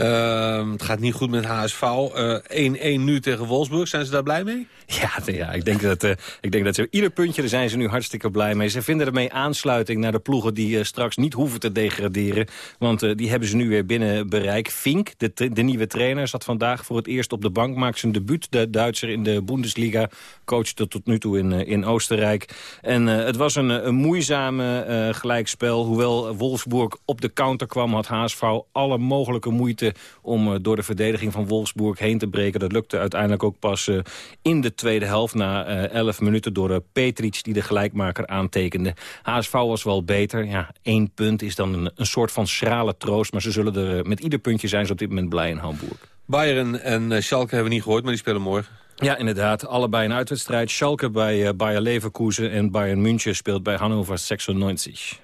Ehm, het gaat niet goed met HSV. Eh, 1-1 nu tegen Wolfsburg. Zijn ze daar blij mee? Ja, ja ik, denk dat, eh, ik denk dat ze ieder puntje, daar zijn ze nu hartstikke blij mee. Ze vinden ermee aansluiting naar de ploegen die eh, straks niet hoeven te degraderen. Want eh, die hebben ze nu weer binnen bereik. Fink, de, de nieuwe trainer, zat vandaag voor het eerst op de bank. Maakt zijn debuut, de Duitser in de Bundesliga. Coachte tot nu toe in, eh, in Oostenrijk. En eh, het was een, eh, een moeizame eh, gelijkspel. Hoewel Wolfsburg op de counter kwam, had HSV alle mogelijke moeite... om eh, door de verdediging van Wolfsburg heen te breken. Dat lukte uiteindelijk ook pas eh, in de tweede helft... na eh, 11 minuten door eh, Petric die de gelijkmaker aantekende. HSV was wel beter. Ja, één punt is dan een, een soort van schrale troost... maar ze zullen er eh, met ieder puntje zijn ze op dit moment blij in Hamburg. Bayern en eh, Schalke hebben we niet gehoord, maar die spelen morgen. Ja, inderdaad. Allebei een uitwedstrijd. Schalke bij eh, Bayer Leverkusen en Bayern München speelt bij Hannover 96.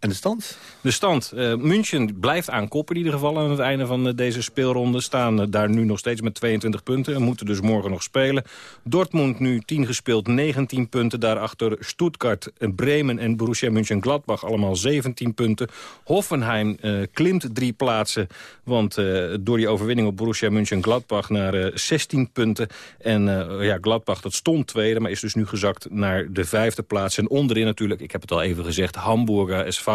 En de stand? De stand. eh München blijft aan kop in ieder geval aan het einde van eh, deze speelronde. Staan eh, daar nu nog steeds met 22 punten en moeten dus morgen nog spelen. Dortmund nu 10 gespeeld, 19 punten. Daarachter Stuttgart, Bremen en Borussia Mönchengladbach allemaal 17 punten. Hoffenheim klimt drie plaatsen, want door die overwinning op Borussia Mönchengladbach naar eh, 16 punten. En ja, Gladbach dat stond tweede, maar is dus nu gezakt naar de vijfde plaats. En onderin natuurlijk, ik heb het al even gezegd, Hamburger SV,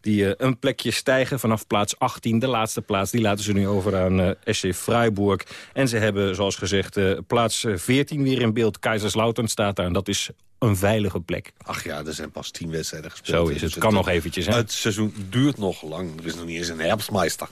die eh, een plekje stijgen vanaf plaats 18. De laatste plaats, die laten ze nu over aan eh, SC Freiburg. En ze hebben, zoals gezegd, eh, plaats eh, 14 weer in beeld. Kaiserslautern staat daar en dat is een veilige plek. Ach ja, er zijn pas tien wedstrijden gespeeld. Zo is het. Dus Kan nog eventjes, hè? Het seizoen duurt nog lang. Er is nog niet eens een herbstmeister.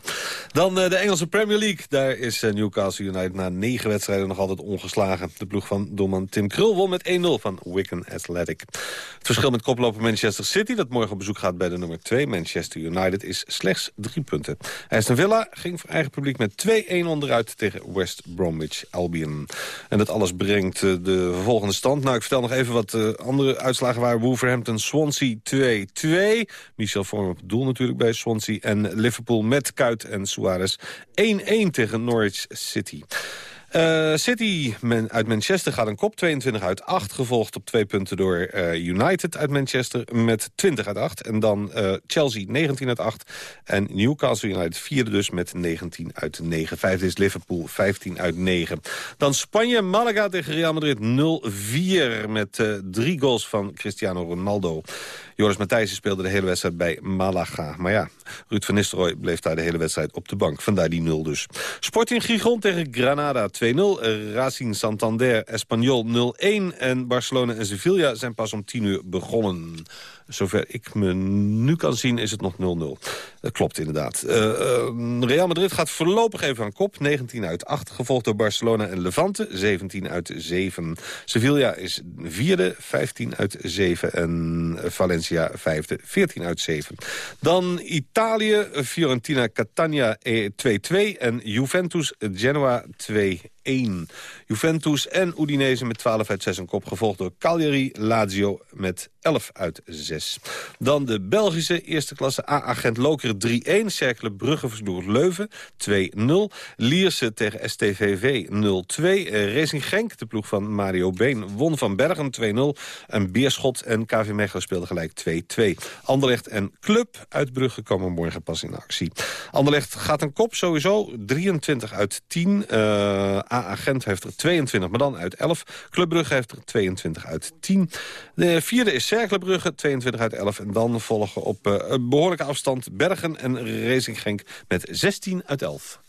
Dan eh, de Engelse Premier League. Daar is eh, Newcastle United na negen wedstrijden nog altijd ongeslagen. De ploeg van doelman Tim Krul won met 1-0 van Wigan Athletic. Het verschil met koploper Manchester City... dat morgen op bezoek gaat bij de nummer 2 Manchester United... is slechts drie punten. Aston Villa ging voor eigen publiek met 2-1 onderuit... tegen West Bromwich Albion. En dat alles brengt eh, de volgende stand. Nou, ik vertel nog even wat eh, andere uitslagen waren. Wolverhampton Swansea 2-2. Michel Vorm op het doel natuurlijk bij Swansea. En Liverpool met Kuit en Suarez 1-1 tegen Norwich City. Eh, City uit Manchester gaat een kop, 22 uit 8. Gevolgd op twee punten door eh, United uit Manchester met 20 uit 8. En dan eh, Chelsea 19 uit 8. En Newcastle United vierde dus met 19 uit 9. Vijfde is Liverpool 15 uit 9. Dan Spanje, Malaga tegen Real Madrid 0-4. Met drie goals van Cristiano Ronaldo. Joris Matthijssen speelde de hele wedstrijd bij Malaga. Maar ja, Ruud van Nistelrooy bleef daar de hele wedstrijd op de bank. Vandaar die 0 dus. Sporting Gijon tegen Granada 2-0. Eh, Racing Santander Espanyol 0-1. En Barcelona en Sevilla zijn pas om 10 uur begonnen. Zover ik me nu kan zien is het nog 0-0. Dat klopt inderdaad. Eh, eh, Real Madrid gaat voorlopig even aan kop. 19 uit 8. Gevolgd door Barcelona en Levante. 17 uit 7. Sevilla is vierde. 15 uit 7. En Valencia vijfde. 14 uit 7. Dan Italië. Fiorentina Catania eh, 2-2. En Juventus Genoa 2 1. Juventus en Udinese met 12 uit 6 een kop. Gevolgd door Cagliari, Lazio met 11 uit 6. Dan de Belgische eerste klasse A-agent Loker 3-1. Cercle Brugge versloeg Leuven 2-0. Lierse tegen STVV 0-2. Eh, Racing Genk, de ploeg van Mario Been, won van Bergen 2-0. En Beerschot en KV Mechelen speelden gelijk 2-2. Anderlecht en Club uit Brugge komen morgen pas in actie. Anderlecht gaat een kop sowieso. 23 uit 10. Eh A-agent heeft er 22, maar dan uit 11. Club Brugge heeft er 22 uit 10. De vierde is Cercle Brugge, 22 uit 11. En dan volgen op eh, een behoorlijke afstand Bergen en Racing Genk met 16 uit 11.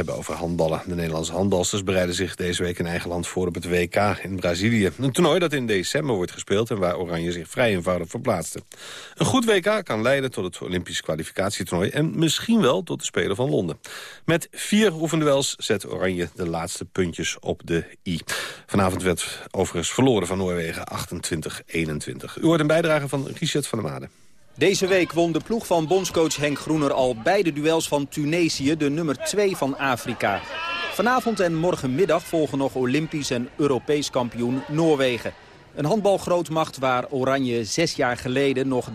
Hebben over handballen. De Nederlandse handbalsters bereiden zich deze week in eigen land voor op het WK in Brazilië. Een toernooi dat in december wordt gespeeld en waar Oranje zich vrij eenvoudig verplaatste. Een goed WK kan leiden tot het Olympisch kwalificatietoernooi en misschien wel tot de Spelen van Londen. Met vier oefenduels zet Oranje de laatste puntjes op de i. Vanavond werd overigens verloren van Noorwegen 28-21. U hoort een bijdrage van Richard van der Made. Deze week won de ploeg van bondscoach Henk Groener al beide duels van Tunesië, de nummer 2 van Afrika. Vanavond en morgenmiddag volgen nog Olympisch en Europees kampioen Noorwegen. Een handbalgrootmacht waar Oranje zes jaar geleden nog 30-30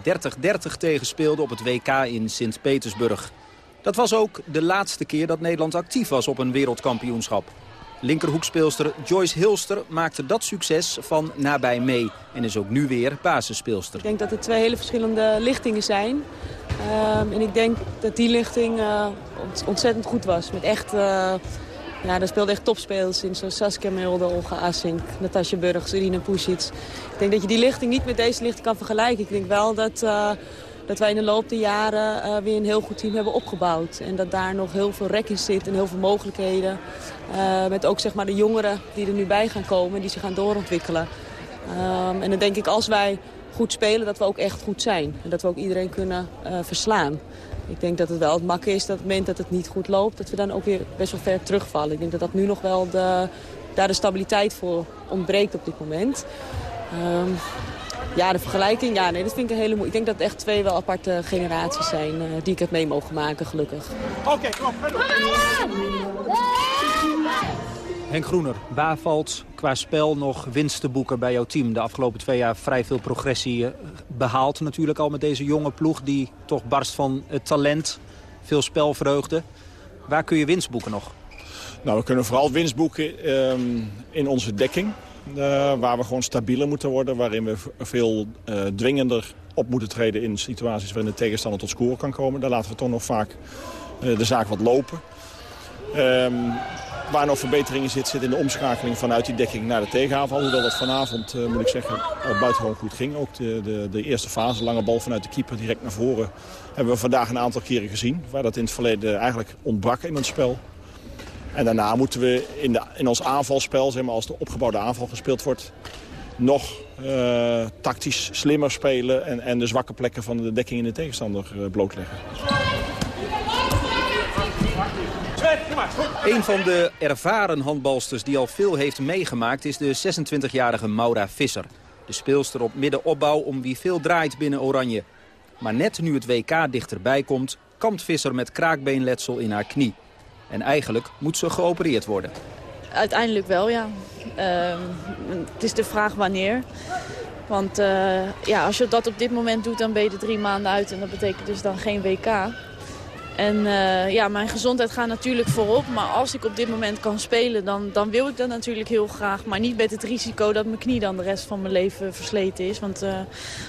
tegen speelde op het WK in Sint-Petersburg. Dat was ook de laatste keer dat Nederland actief was op een wereldkampioenschap. Linkerhoekspeelster Joyce Hilster maakte dat succes van nabij mee. En is ook nu weer basisspeelster. Ik denk dat het twee hele verschillende lichtingen zijn. Ehm, en ik denk dat die lichting eh, ont- ontzettend goed was. Met echt, eh, ja, daar speelden echt topspelers in. Zoals Saskia Mulder, Olga Assink, Natasja Burgs, Irina Pusic. Ik denk dat je die lichting niet met deze lichting kan vergelijken. Ik denk wel dat... dat wij in de loop der jaren eh, weer een heel goed team hebben opgebouwd. En dat daar nog heel veel rek in zit en heel veel mogelijkheden. Eh, met ook zeg maar, de jongeren die er nu bij gaan komen, die zich gaan doorontwikkelen. Ehm, en dan denk ik als wij goed spelen, dat we ook echt goed zijn. En dat we ook iedereen kunnen eh, verslaan. Ik denk dat het wel het makke is dat het moment dat het niet goed loopt... dat we dan ook weer best wel ver terugvallen. Ik denk dat dat nu nog wel de, daar de stabiliteit voor ontbreekt op dit moment. Ehm, ja, de vergelijking, ja, nee, dat vind ik een hele moeilijk. Ik denk dat het echt twee wel aparte generaties zijn eh, die ik heb mee mogen maken, gelukkig. Oké, kom Henk Groener, waar valt qua spel nog winst te boeken bij jouw team? De afgelopen twee jaar vrij veel progressie eh, behaald natuurlijk al met deze jonge ploeg... die toch barst van het talent, veel spelvreugde. Waar kun je winst boeken nog? Nou, we kunnen vooral winst boeken ehm, in onze dekking. Eh, waar we gewoon stabieler moeten worden. Waarin we veel eh, dwingender op moeten treden in situaties waarin de tegenstander tot scoren kan komen. Daar laten we toch nog vaak eh, de zaak wat lopen. Ehm, waar nog verbetering in zit, zit in de omschakeling vanuit die dekking naar de tegenaanval. Hoewel dat vanavond, eh, moet ik zeggen, buitengewoon goed ging. Ook de, de, de eerste fase, lange bal vanuit de keeper direct naar voren... hebben we vandaag een aantal keren gezien. Waar dat in het verleden eigenlijk ontbrak in het spel. En daarna moeten we in, de, in ons aanvalspel, zeg maar, als de opgebouwde aanval gespeeld wordt... nog eh, tactisch slimmer spelen en, en de zwakke plekken van de dekking in de tegenstander eh, blootleggen. Een van de ervaren handbalsters die al veel heeft meegemaakt... is de 26-jarige Maura Visser. De speelster op middenopbouw om wie veel draait binnen Oranje. Maar net nu het WK dichterbij komt... kampt Visser met kraakbeenletsel in haar knie. En eigenlijk moet ze geopereerd worden. Uiteindelijk wel, ja. Ehm, het is de vraag wanneer. Want eh, ja, als je dat op dit moment doet, dan ben je er drie maanden uit. En dat betekent dus dan geen WK. En eh, ja, mijn gezondheid gaat natuurlijk voorop. Maar als ik op dit moment kan spelen, dan, dan wil ik dat natuurlijk heel graag. Maar niet met het risico dat mijn knie dan de rest van mijn leven versleten is. Want eh,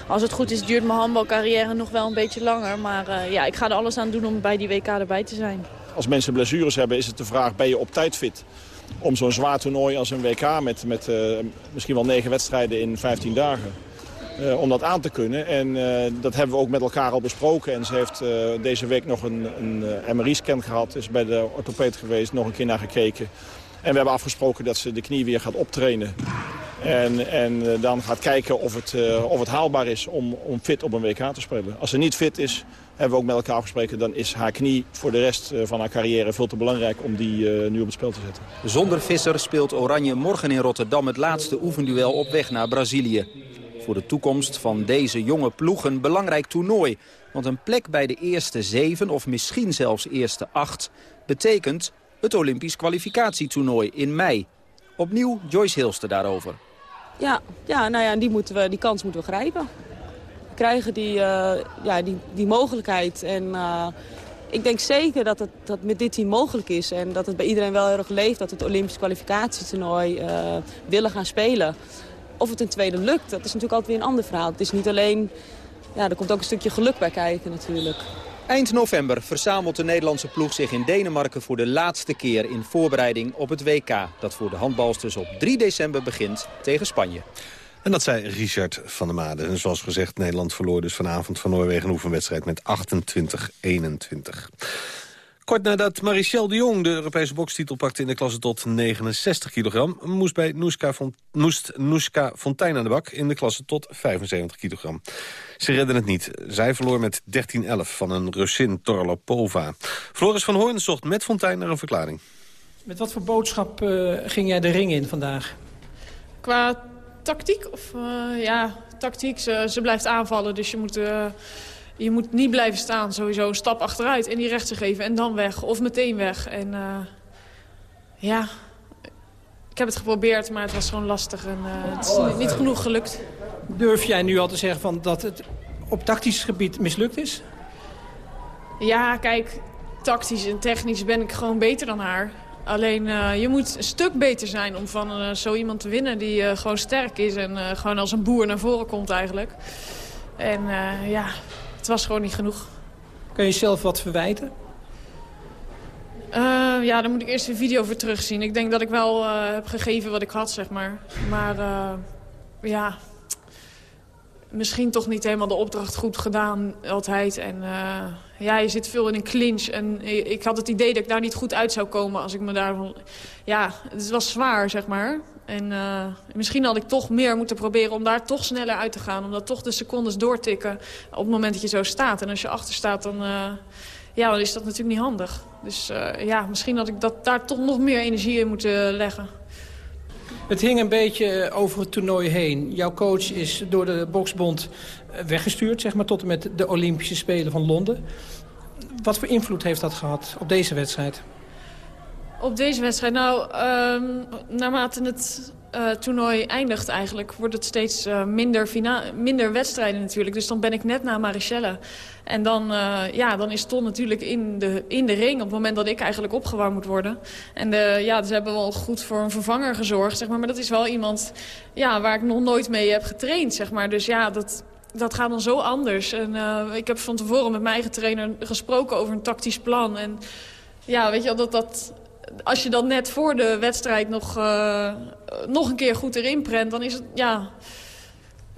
als het goed is, duurt mijn handbalcarrière nog wel een beetje langer. Maar eh, ja, ik ga er alles aan doen om bij die WK erbij te zijn. Als mensen blessures hebben, is het de vraag, ben je op tijd fit? Om zo'n zwaar toernooi als een WK met, met misschien wel negen wedstrijden in 15 dagen... eh, om dat aan te kunnen. En eh, dat hebben we ook met elkaar al besproken. En ze heeft eh, deze week nog een, een MRI-scan gehad. Is bij de orthopeed geweest, nog een keer naar gekeken. En we hebben afgesproken dat ze de knie weer gaat optrainen. En, en dan gaat kijken of het, of het haalbaar is om, om fit op een WK te spelen. Als ze niet fit is, hebben we ook met elkaar afgesproken... dan is haar knie voor de rest van haar carrière veel te belangrijk om die nu op het spel te zetten. Zonder Visser speelt Oranje morgen in Rotterdam het laatste oefenduel op weg naar Brazilië. Voor de toekomst van deze jonge ploeg een belangrijk toernooi. Want een plek bij de eerste zeven of misschien zelfs eerste acht... betekent het Olympisch kwalificatietoernooi in mei. Opnieuw Joyce Hilster daarover. Ja, ja, nou ja, die, moeten we, die kans moeten we grijpen. We krijgen die, eh, ja, die, die mogelijkheid. En eh, ik denk zeker dat het dat met dit team mogelijk is. En dat het bij iedereen wel erg leeft dat het Olympisch kwalificatietoernooi eh, willen gaan spelen. Of het een tweede lukt, dat is natuurlijk altijd weer een ander verhaal. Het is niet alleen, ja, er komt ook een stukje geluk bij kijken natuurlijk. Eind november verzamelt de Nederlandse ploeg zich in Denemarken voor de laatste keer in voorbereiding op het WK. Dat voor de handbalsters op 3 december begint tegen Spanje. En dat zei Richard van der Made. En zoals gezegd, Nederland verloor dus vanavond van Noorwegen een oefenwedstrijd met 28-21. Kort nadat Marichel de Jong de Europese bokstitel pakte in de klasse tot 69 kilogram... moest bij Noeska, Font moest Noeska Fontijn aan de bak in de klasse tot 75 kilogram. Ze redden het niet. Zij verloor met 13-11 van een Russin Torlopova. Floris van Hoorn zocht met Fontijn naar een verklaring. Met wat voor boodschap eh, ging jij de ring in vandaag? Qua tactiek? Of, eh, ja, tactiek. Ze, ze blijft aanvallen, dus je moet, eh, je moet niet blijven staan. Sowieso een stap achteruit en die rechten geven en dan weg. Of meteen weg. En eh, ja, ik heb het geprobeerd, maar het was gewoon lastig. En het is niet, niet genoeg gelukt. Durf jij nu al te zeggen van dat het op tactisch gebied mislukt is? Ja, kijk, tactisch en technisch ben ik gewoon beter dan haar. Alleen eh, je moet een stuk beter zijn om van eh, zo iemand te winnen die eh, gewoon sterk is en eh, gewoon als een boer naar voren komt eigenlijk. En eh, ja, het was gewoon niet genoeg. Kun je jezelf wat verwijten? Eh, ja, daar moet ik eerst de video voor terugzien. Ik denk dat ik wel eh, heb gegeven wat ik had, zeg maar. Maar eh, ja, misschien toch niet helemaal de opdracht goed gedaan altijd. En ja, je zit veel in een clinch. En ik had het idee dat ik daar niet goed uit zou komen als ik me daar... Ja, het was zwaar, zeg maar. En eh, misschien had ik toch meer moeten proberen om daar toch sneller uit te gaan. Omdat toch de secondes doortikken op het moment dat je zo staat. En als je achter staat, dan, eh, ja, dan is dat natuurlijk niet handig. Dus eh, ja, misschien had ik dat, daar toch nog meer energie in moeten leggen. Het hing een beetje over het toernooi heen. Jouw coach is door de boksbond weggestuurd, zeg maar, tot en met de Olympische Spelen van Londen. Wat voor invloed heeft dat gehad op deze wedstrijd? Op deze wedstrijd, nou, ehm, naarmate het eh, toernooi eindigt eigenlijk... wordt het steeds eh, minder, minder wedstrijden natuurlijk. Dus dan ben ik net na Marichelle. En dan, eh, ja, dan is Ton natuurlijk in de, in de ring... op het moment dat ik eigenlijk opgewarmd moet worden. En de, ja, ze hebben wel goed voor een vervanger gezorgd, zeg maar. Maar dat is wel iemand ja, waar ik nog nooit mee heb getraind, zeg maar. Dus ja, dat, dat gaat dan zo anders. En ik heb van tevoren met mijn eigen trainer gesproken over een tactisch plan. En ja, weet je wel, dat dat... Als je dan net voor de wedstrijd nog, eh, nog een keer goed erin prent, dan is het, ja...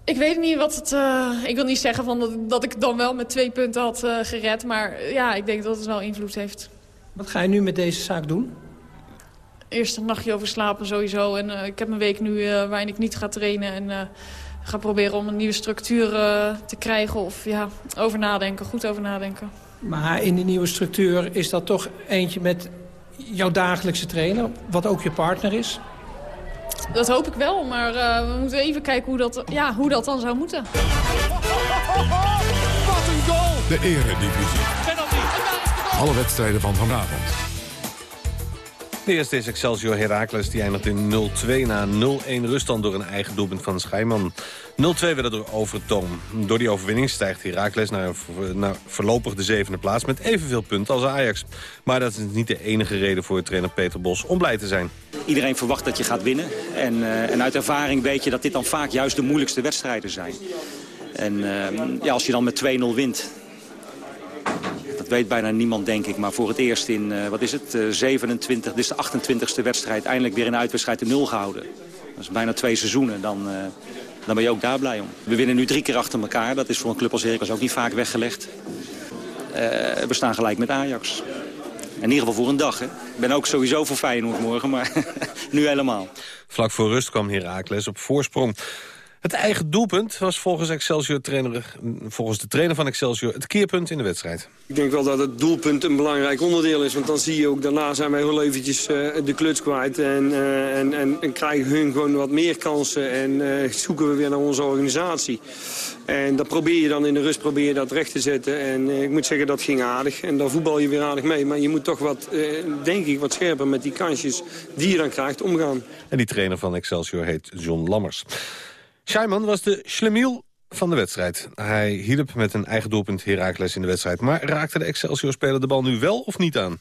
Ik weet niet wat het... eh, ik wil niet zeggen van dat, dat ik dan wel met twee punten had eh, gered. Maar ja, ik denk dat het wel invloed heeft. Wat ga je nu met deze zaak doen? Eerst een nachtje over slapen sowieso. En ik heb een week nu waarin ik niet ga trainen. En ga proberen om een nieuwe structuur te krijgen. Of ja, over nadenken. Goed over nadenken. Maar in die nieuwe structuur is dat toch eentje met jouw dagelijkse trainer, wat ook je partner is? Dat hoop ik wel, maar eh, we moeten even kijken hoe dat, ja, hoe dat dan zou moeten. Wat een goal! De eredivisie. Alle wedstrijden van vanavond. De eerste is Excelsior Heracles. Die eindigt in 0-2 na 0-1 ruststand door een eigen doelpunt van Schijman. 0-2 werd het door Overtoom. Door die overwinning stijgt Heracles naar, naar voorlopig de zevende plaats... met evenveel punten als Ajax. Maar dat is niet de enige reden voor trainer Peter Bos om blij te zijn. Iedereen verwacht dat je gaat winnen. En, eh, en uit ervaring weet je dat dit dan vaak juist de moeilijkste wedstrijden zijn. En eh, ja, als je dan met 2-0 wint... Weet bijna niemand, denk ik. Maar voor het eerst in, eh, wat is het, eh, 27, dit is de 28e wedstrijd... eindelijk weer in een uitwedstrijd de nul gehouden. Dat is bijna twee seizoenen. Dan, eh, dan ben je ook daar blij om. We winnen nu drie keer achter elkaar. Dat is voor een club als Heracles ook niet vaak weggelegd. Eh, we staan gelijk met Ajax. In ieder geval voor een dag. Hè. Ik ben ook sowieso voor Feyenoord morgen, maar nu helemaal. Vlak voor rust kwam Heracles op voorsprong. Het eigen doelpunt was volgens, Excelsior trainer, volgens de trainer van Excelsior het keerpunt in de wedstrijd. Ik denk wel dat het doelpunt een belangrijk onderdeel is. Want dan zie je ook, daarna zijn wij heel eventjes eh, de kluts kwijt. En, eh, en, en, en krijgen hun gewoon wat meer kansen. En eh, zoeken we weer naar onze organisatie. En dat probeer je dan in de rust probeer je dat recht te zetten. En ik moet zeggen, dat ging aardig. En daar voetbal je weer aardig mee. Maar je moet toch wat, denk ik, wat scherper met die kansjes die je dan krijgt omgaan. En die trainer van Excelsior heet John Lammers. Scheiman was de schlemiel van de wedstrijd. Hij hielp met een eigen doelpunt Heracles in de wedstrijd. Maar raakte de Excelsior-speler de bal nu wel of niet aan?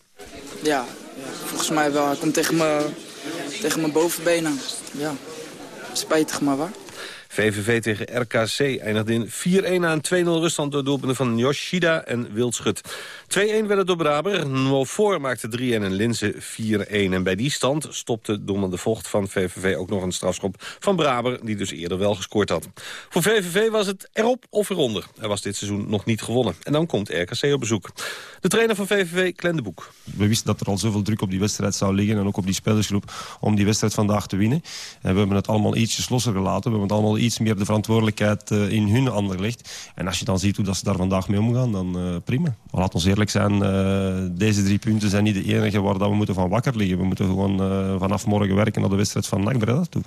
Ja, volgens mij wel. Hij komt tegen mijn, tegen mijn bovenbenen. Ja, spijtig maar waar. VVV tegen RKC eindigde in 4-1 na een 2-0 ruststand door doelpunten van Yoshida en Wildschut. 2-1 werd het door Braber. Novoor maakte 3 en Linse 4-1. En bij die stand stopte Doelman de Vocht van VVV ook nog een strafschop van Braber... die dus eerder wel gescoord had. Voor VVV was het erop of eronder. Er was dit seizoen nog niet gewonnen. En dan komt RKC op bezoek. De trainer van VVV, Glenn de Boek. We wisten dat er al zoveel druk op die wedstrijd zou liggen... en ook op die spelersgroep om die wedstrijd vandaag te winnen. En we hebben het allemaal ietsjes losser gelaten. We hebben het allemaal iets meer de verantwoordelijkheid uh, in hun handen gelegd. En als je dan ziet hoe dat ze daar vandaag mee omgaan, dan uh, prima. Maar laat ons eerlijk zijn, uh, deze drie punten zijn niet de enige waar dat we moeten van wakker liggen. We moeten gewoon vanaf morgen werken naar de wedstrijd van NAC Breda toe.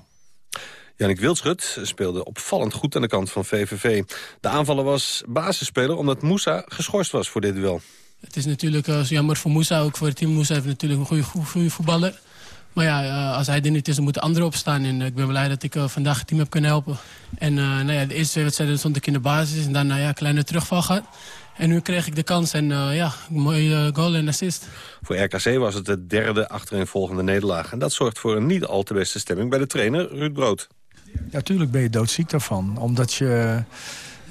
Jannik Wildschut speelde opvallend goed aan de kant van VVV. De aanvaller was basisspeler omdat Moussa geschorst was voor dit duel. Het is natuurlijk uh, jammer voor Moussa, ook voor het team. Moussa heeft natuurlijk een goede, goede voetballer. Maar ja, uh, als hij er niet is, dan moeten anderen opstaan. En uh, ik ben blij dat ik vandaag het team heb kunnen helpen. En nou ja, de eerste twee wedstrijden stond ik in de basis. En dan ja, een kleine terugval gehad. En nu kreeg ik de kans en ja, een mooie goal en assist. Voor RKC was het de derde achtereenvolgende nederlaag. En dat zorgt voor een niet al te beste stemming bij de trainer Ruud Brood. Ja, tuurlijk ben je doodziek daarvan. Omdat je uh,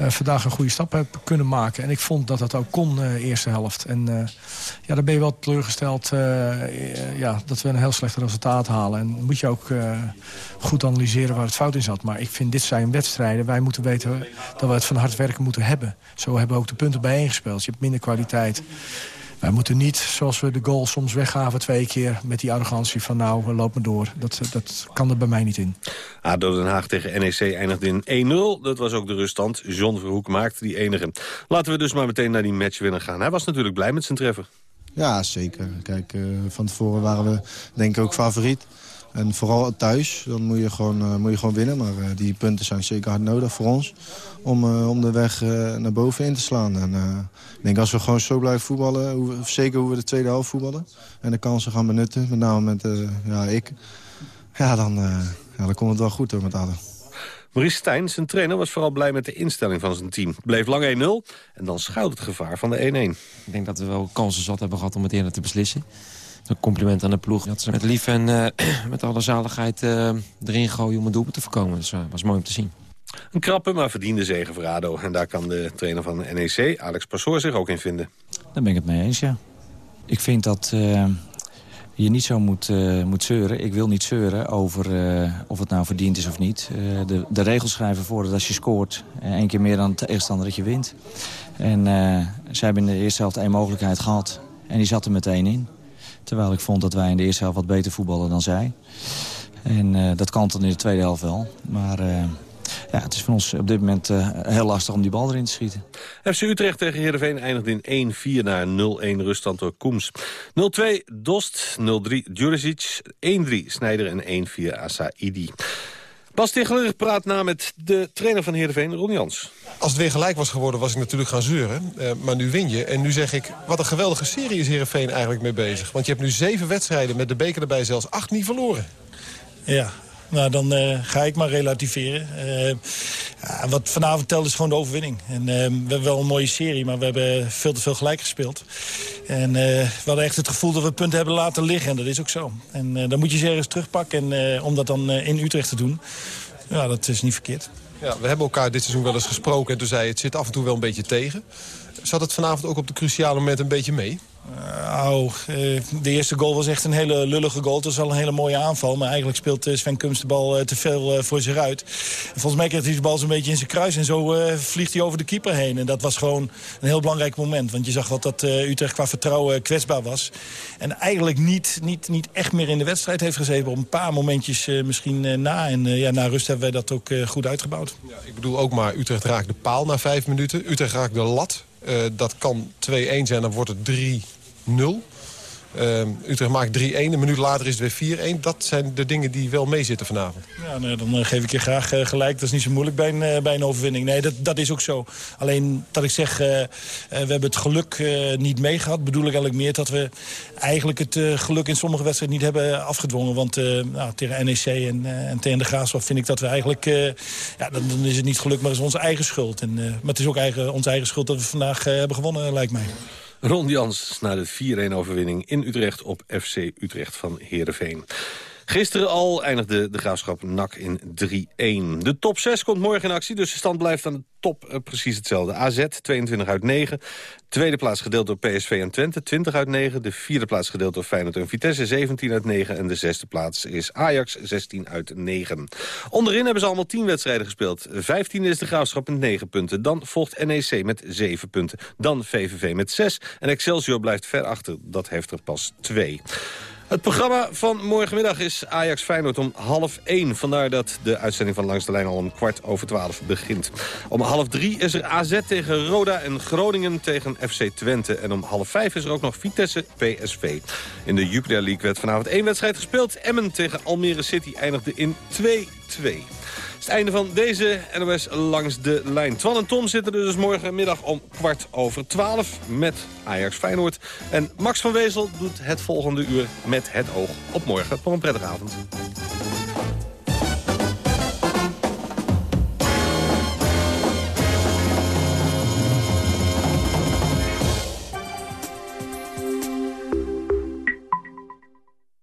vandaag een goede stap hebt kunnen maken. En ik vond dat dat ook kon, uh, eerste helft. En uh, ja, dan ben je wel teleurgesteld ja, dat we een heel slecht resultaat halen. En moet je ook goed analyseren waar het fout in zat. Maar ik vind dit zijn wedstrijden. Wij moeten weten dat we het van hard werken moeten hebben. Zo hebben we ook de punten bijeengespeeld. Je hebt minder kwaliteit. Wij moeten niet, zoals we de goal soms weggaven twee keer... met die arrogantie van nou, we lopen door. Dat, dat kan er bij mij niet in. ADO Den Haag tegen NEC eindigde in 1-0. Dat was ook de ruststand. John Verhoek maakte die enige. Laten we dus maar meteen naar die matchwinner gaan. Hij was natuurlijk blij met zijn treffer. Ja, zeker. Kijk, uh, van tevoren waren we denk ik ook favoriet. En vooral thuis, dan moet je gewoon, uh, moet je gewoon winnen. Maar uh, die punten zijn zeker hard nodig voor ons om, uh, om de weg naar boven in te slaan. En ik denk als we gewoon zo blijven voetballen, hoe, zeker hoe we de tweede helft voetballen... en de kansen gaan benutten, met name met ja, ik... Ja, dan, ja, dan komt het wel goed hoor, met Adam. Maurice Stijn, zijn trainer, was vooral blij met de instelling van zijn team. Het bleef lang 1-0 en dan schuilt het gevaar van de 1-1. Ik denk dat we wel kansen zat hebben gehad om het eerder te beslissen. Een compliment aan de ploeg. Dat ze met lief en uh, met alle zaligheid uh, erin gooien om een doelpunt te voorkomen. Dus dat uh, was mooi om te zien. Een krappe, maar verdiende zegen voor ADO. En daar kan de trainer van de NEC, Alex Pastoor, zich ook in vinden. Daar ben ik het mee eens, ja. Ik vind dat je niet zo moet, moet zeuren. Ik wil niet zeuren over of het nou verdiend is of niet. de, de regels schrijven voor dat als je scoort... één keer meer dan de tegenstander dat je wint. En zij hebben in de eerste helft één mogelijkheid gehad. En die zat er meteen in. Terwijl ik vond dat wij in de eerste helft wat beter voetballen dan zij. En uh, dat kan dan in de tweede helft wel. Maar uh, ja, het is voor ons op dit moment uh, heel lastig om die bal erin te schieten. FC Utrecht tegen Heerenveen eindigt in 1-4 naar 0-1 ruststand door Koems. 0-2 Dost, 0-3 Djuricic, 1-3 Snijder en 1-4 Asaidi. Bas Ticheler praat na met de trainer van Heerenveen, Ron Jans. Als het weer gelijk was geworden, was ik natuurlijk gaan zeuren. Uh, maar nu win je. En nu zeg ik, wat een geweldige serie is Heerenveen eigenlijk mee bezig. Want je hebt nu zeven wedstrijden met de beker erbij zelfs acht niet verloren. Ja, nou, dan uh, ga ik maar relativeren. Ja, wat vanavond telt is gewoon de overwinning. En, uh, we hebben wel een mooie serie, maar we hebben veel te veel gelijk gespeeld. En we hadden echt het gevoel dat we punten hebben laten liggen. En dat is ook zo. En dan moet je ze ergens terugpakken. En om dat dan in Utrecht te doen, ja, dat is niet verkeerd. Ja, we hebben elkaar dit seizoen wel eens gesproken. En toen zei je, het zit af en toe wel een beetje tegen. Zat het vanavond ook op de cruciale momenten een beetje mee? Uh, de eerste goal was echt een hele lullige goal. Het was wel een hele mooie aanval. Maar eigenlijk speelt Sven Kums de bal te veel voor zich uit. En volgens mij krijgt hij de bal zo'n beetje in zijn kruis. En zo vliegt hij over de keeper heen. En dat was gewoon een heel belangrijk moment. Want je zag wat dat Utrecht qua vertrouwen kwetsbaar was. En eigenlijk niet, niet, niet echt meer in de wedstrijd heeft gezeten. Op een paar momentjes misschien na. En ja, na rust hebben wij dat ook goed uitgebouwd. Ja, ik bedoel ook maar, Utrecht raakt de paal na vijf minuten. Utrecht raakt de lat. dat kan 2-1 zijn, dan wordt het 3 0. Uh, Utrecht maakt 3-1, een minuut later is het weer 4-1. Dat zijn de dingen die wel meezitten vanavond. Ja, nee, dan uh, geef ik je graag uh, gelijk. Dat is niet zo moeilijk bij een, uh, bij een overwinning. Nee, dat, dat is ook zo. Alleen dat ik zeg, we hebben het geluk niet meegehad. Bedoel ik eigenlijk meer dat we eigenlijk het geluk in sommige wedstrijden niet hebben afgedwongen. Want nou, tegen NEC en, en tegen de Graafschap vind ik dat we eigenlijk... ja, dan, dan, is het niet geluk, maar het is onze eigen schuld. En, maar het is ook eigen, onze eigen schuld dat we vandaag hebben gewonnen, lijkt mij. Ron Jans na de 4-1-overwinning in Utrecht op FC Utrecht van Heerenveen. Gisteren al eindigde de Graafschap NAC in 3-1. De top 6 komt morgen in actie, dus de stand blijft aan de top eh, precies hetzelfde. AZ 22 uit 9. Tweede plaats gedeeld door PSV en Twente, 20 uit 9. De vierde plaats gedeeld door Feyenoord en Vitesse, 17 uit 9. En de zesde plaats is Ajax, 16 uit 9. Onderin hebben ze allemaal 10 wedstrijden gespeeld. 15 is de Graafschap met 9 punten. Dan volgt NEC met 7 punten. Dan VVV met 6. En Excelsior blijft ver achter, dat heeft er pas 2. Het programma van morgenmiddag is Ajax Feyenoord om half 1. Vandaar dat de uitzending van Langs de Lijn al om kwart over 12 begint. Om half 3 is er AZ tegen Roda en Groningen tegen FC Twente. En om half 5 is er ook nog Vitesse PSV. In de Jupiler League werd vanavond één wedstrijd gespeeld. Emmen tegen Almere City eindigde in 2-2 is het einde van deze NOS langs de lijn. Twan en Tom zitten dus morgenmiddag om kwart over twaalf met Ajax Feyenoord. En Max van Wezel doet het volgende uur met het oog op morgen. Voor een prettige avond.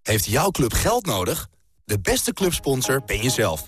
Heeft jouw club geld nodig? De beste clubsponsor ben jezelf.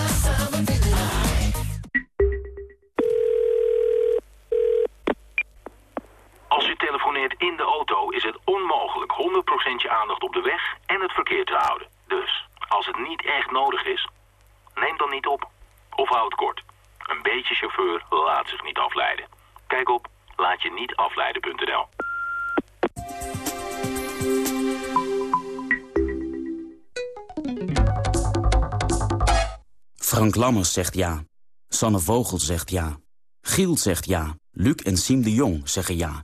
Telefoneert in de auto is het onmogelijk 100% je aandacht op de weg en het verkeer te houden. Dus, als het niet echt nodig is, neem dan niet op. Of houd kort. Een beetje chauffeur laat zich niet afleiden. Kijk op laatje-niet-afleiden.nl. Frank Lammers zegt ja. Sanne Vogel zegt ja. Giel zegt ja. Luc en Siem de Jong zeggen ja.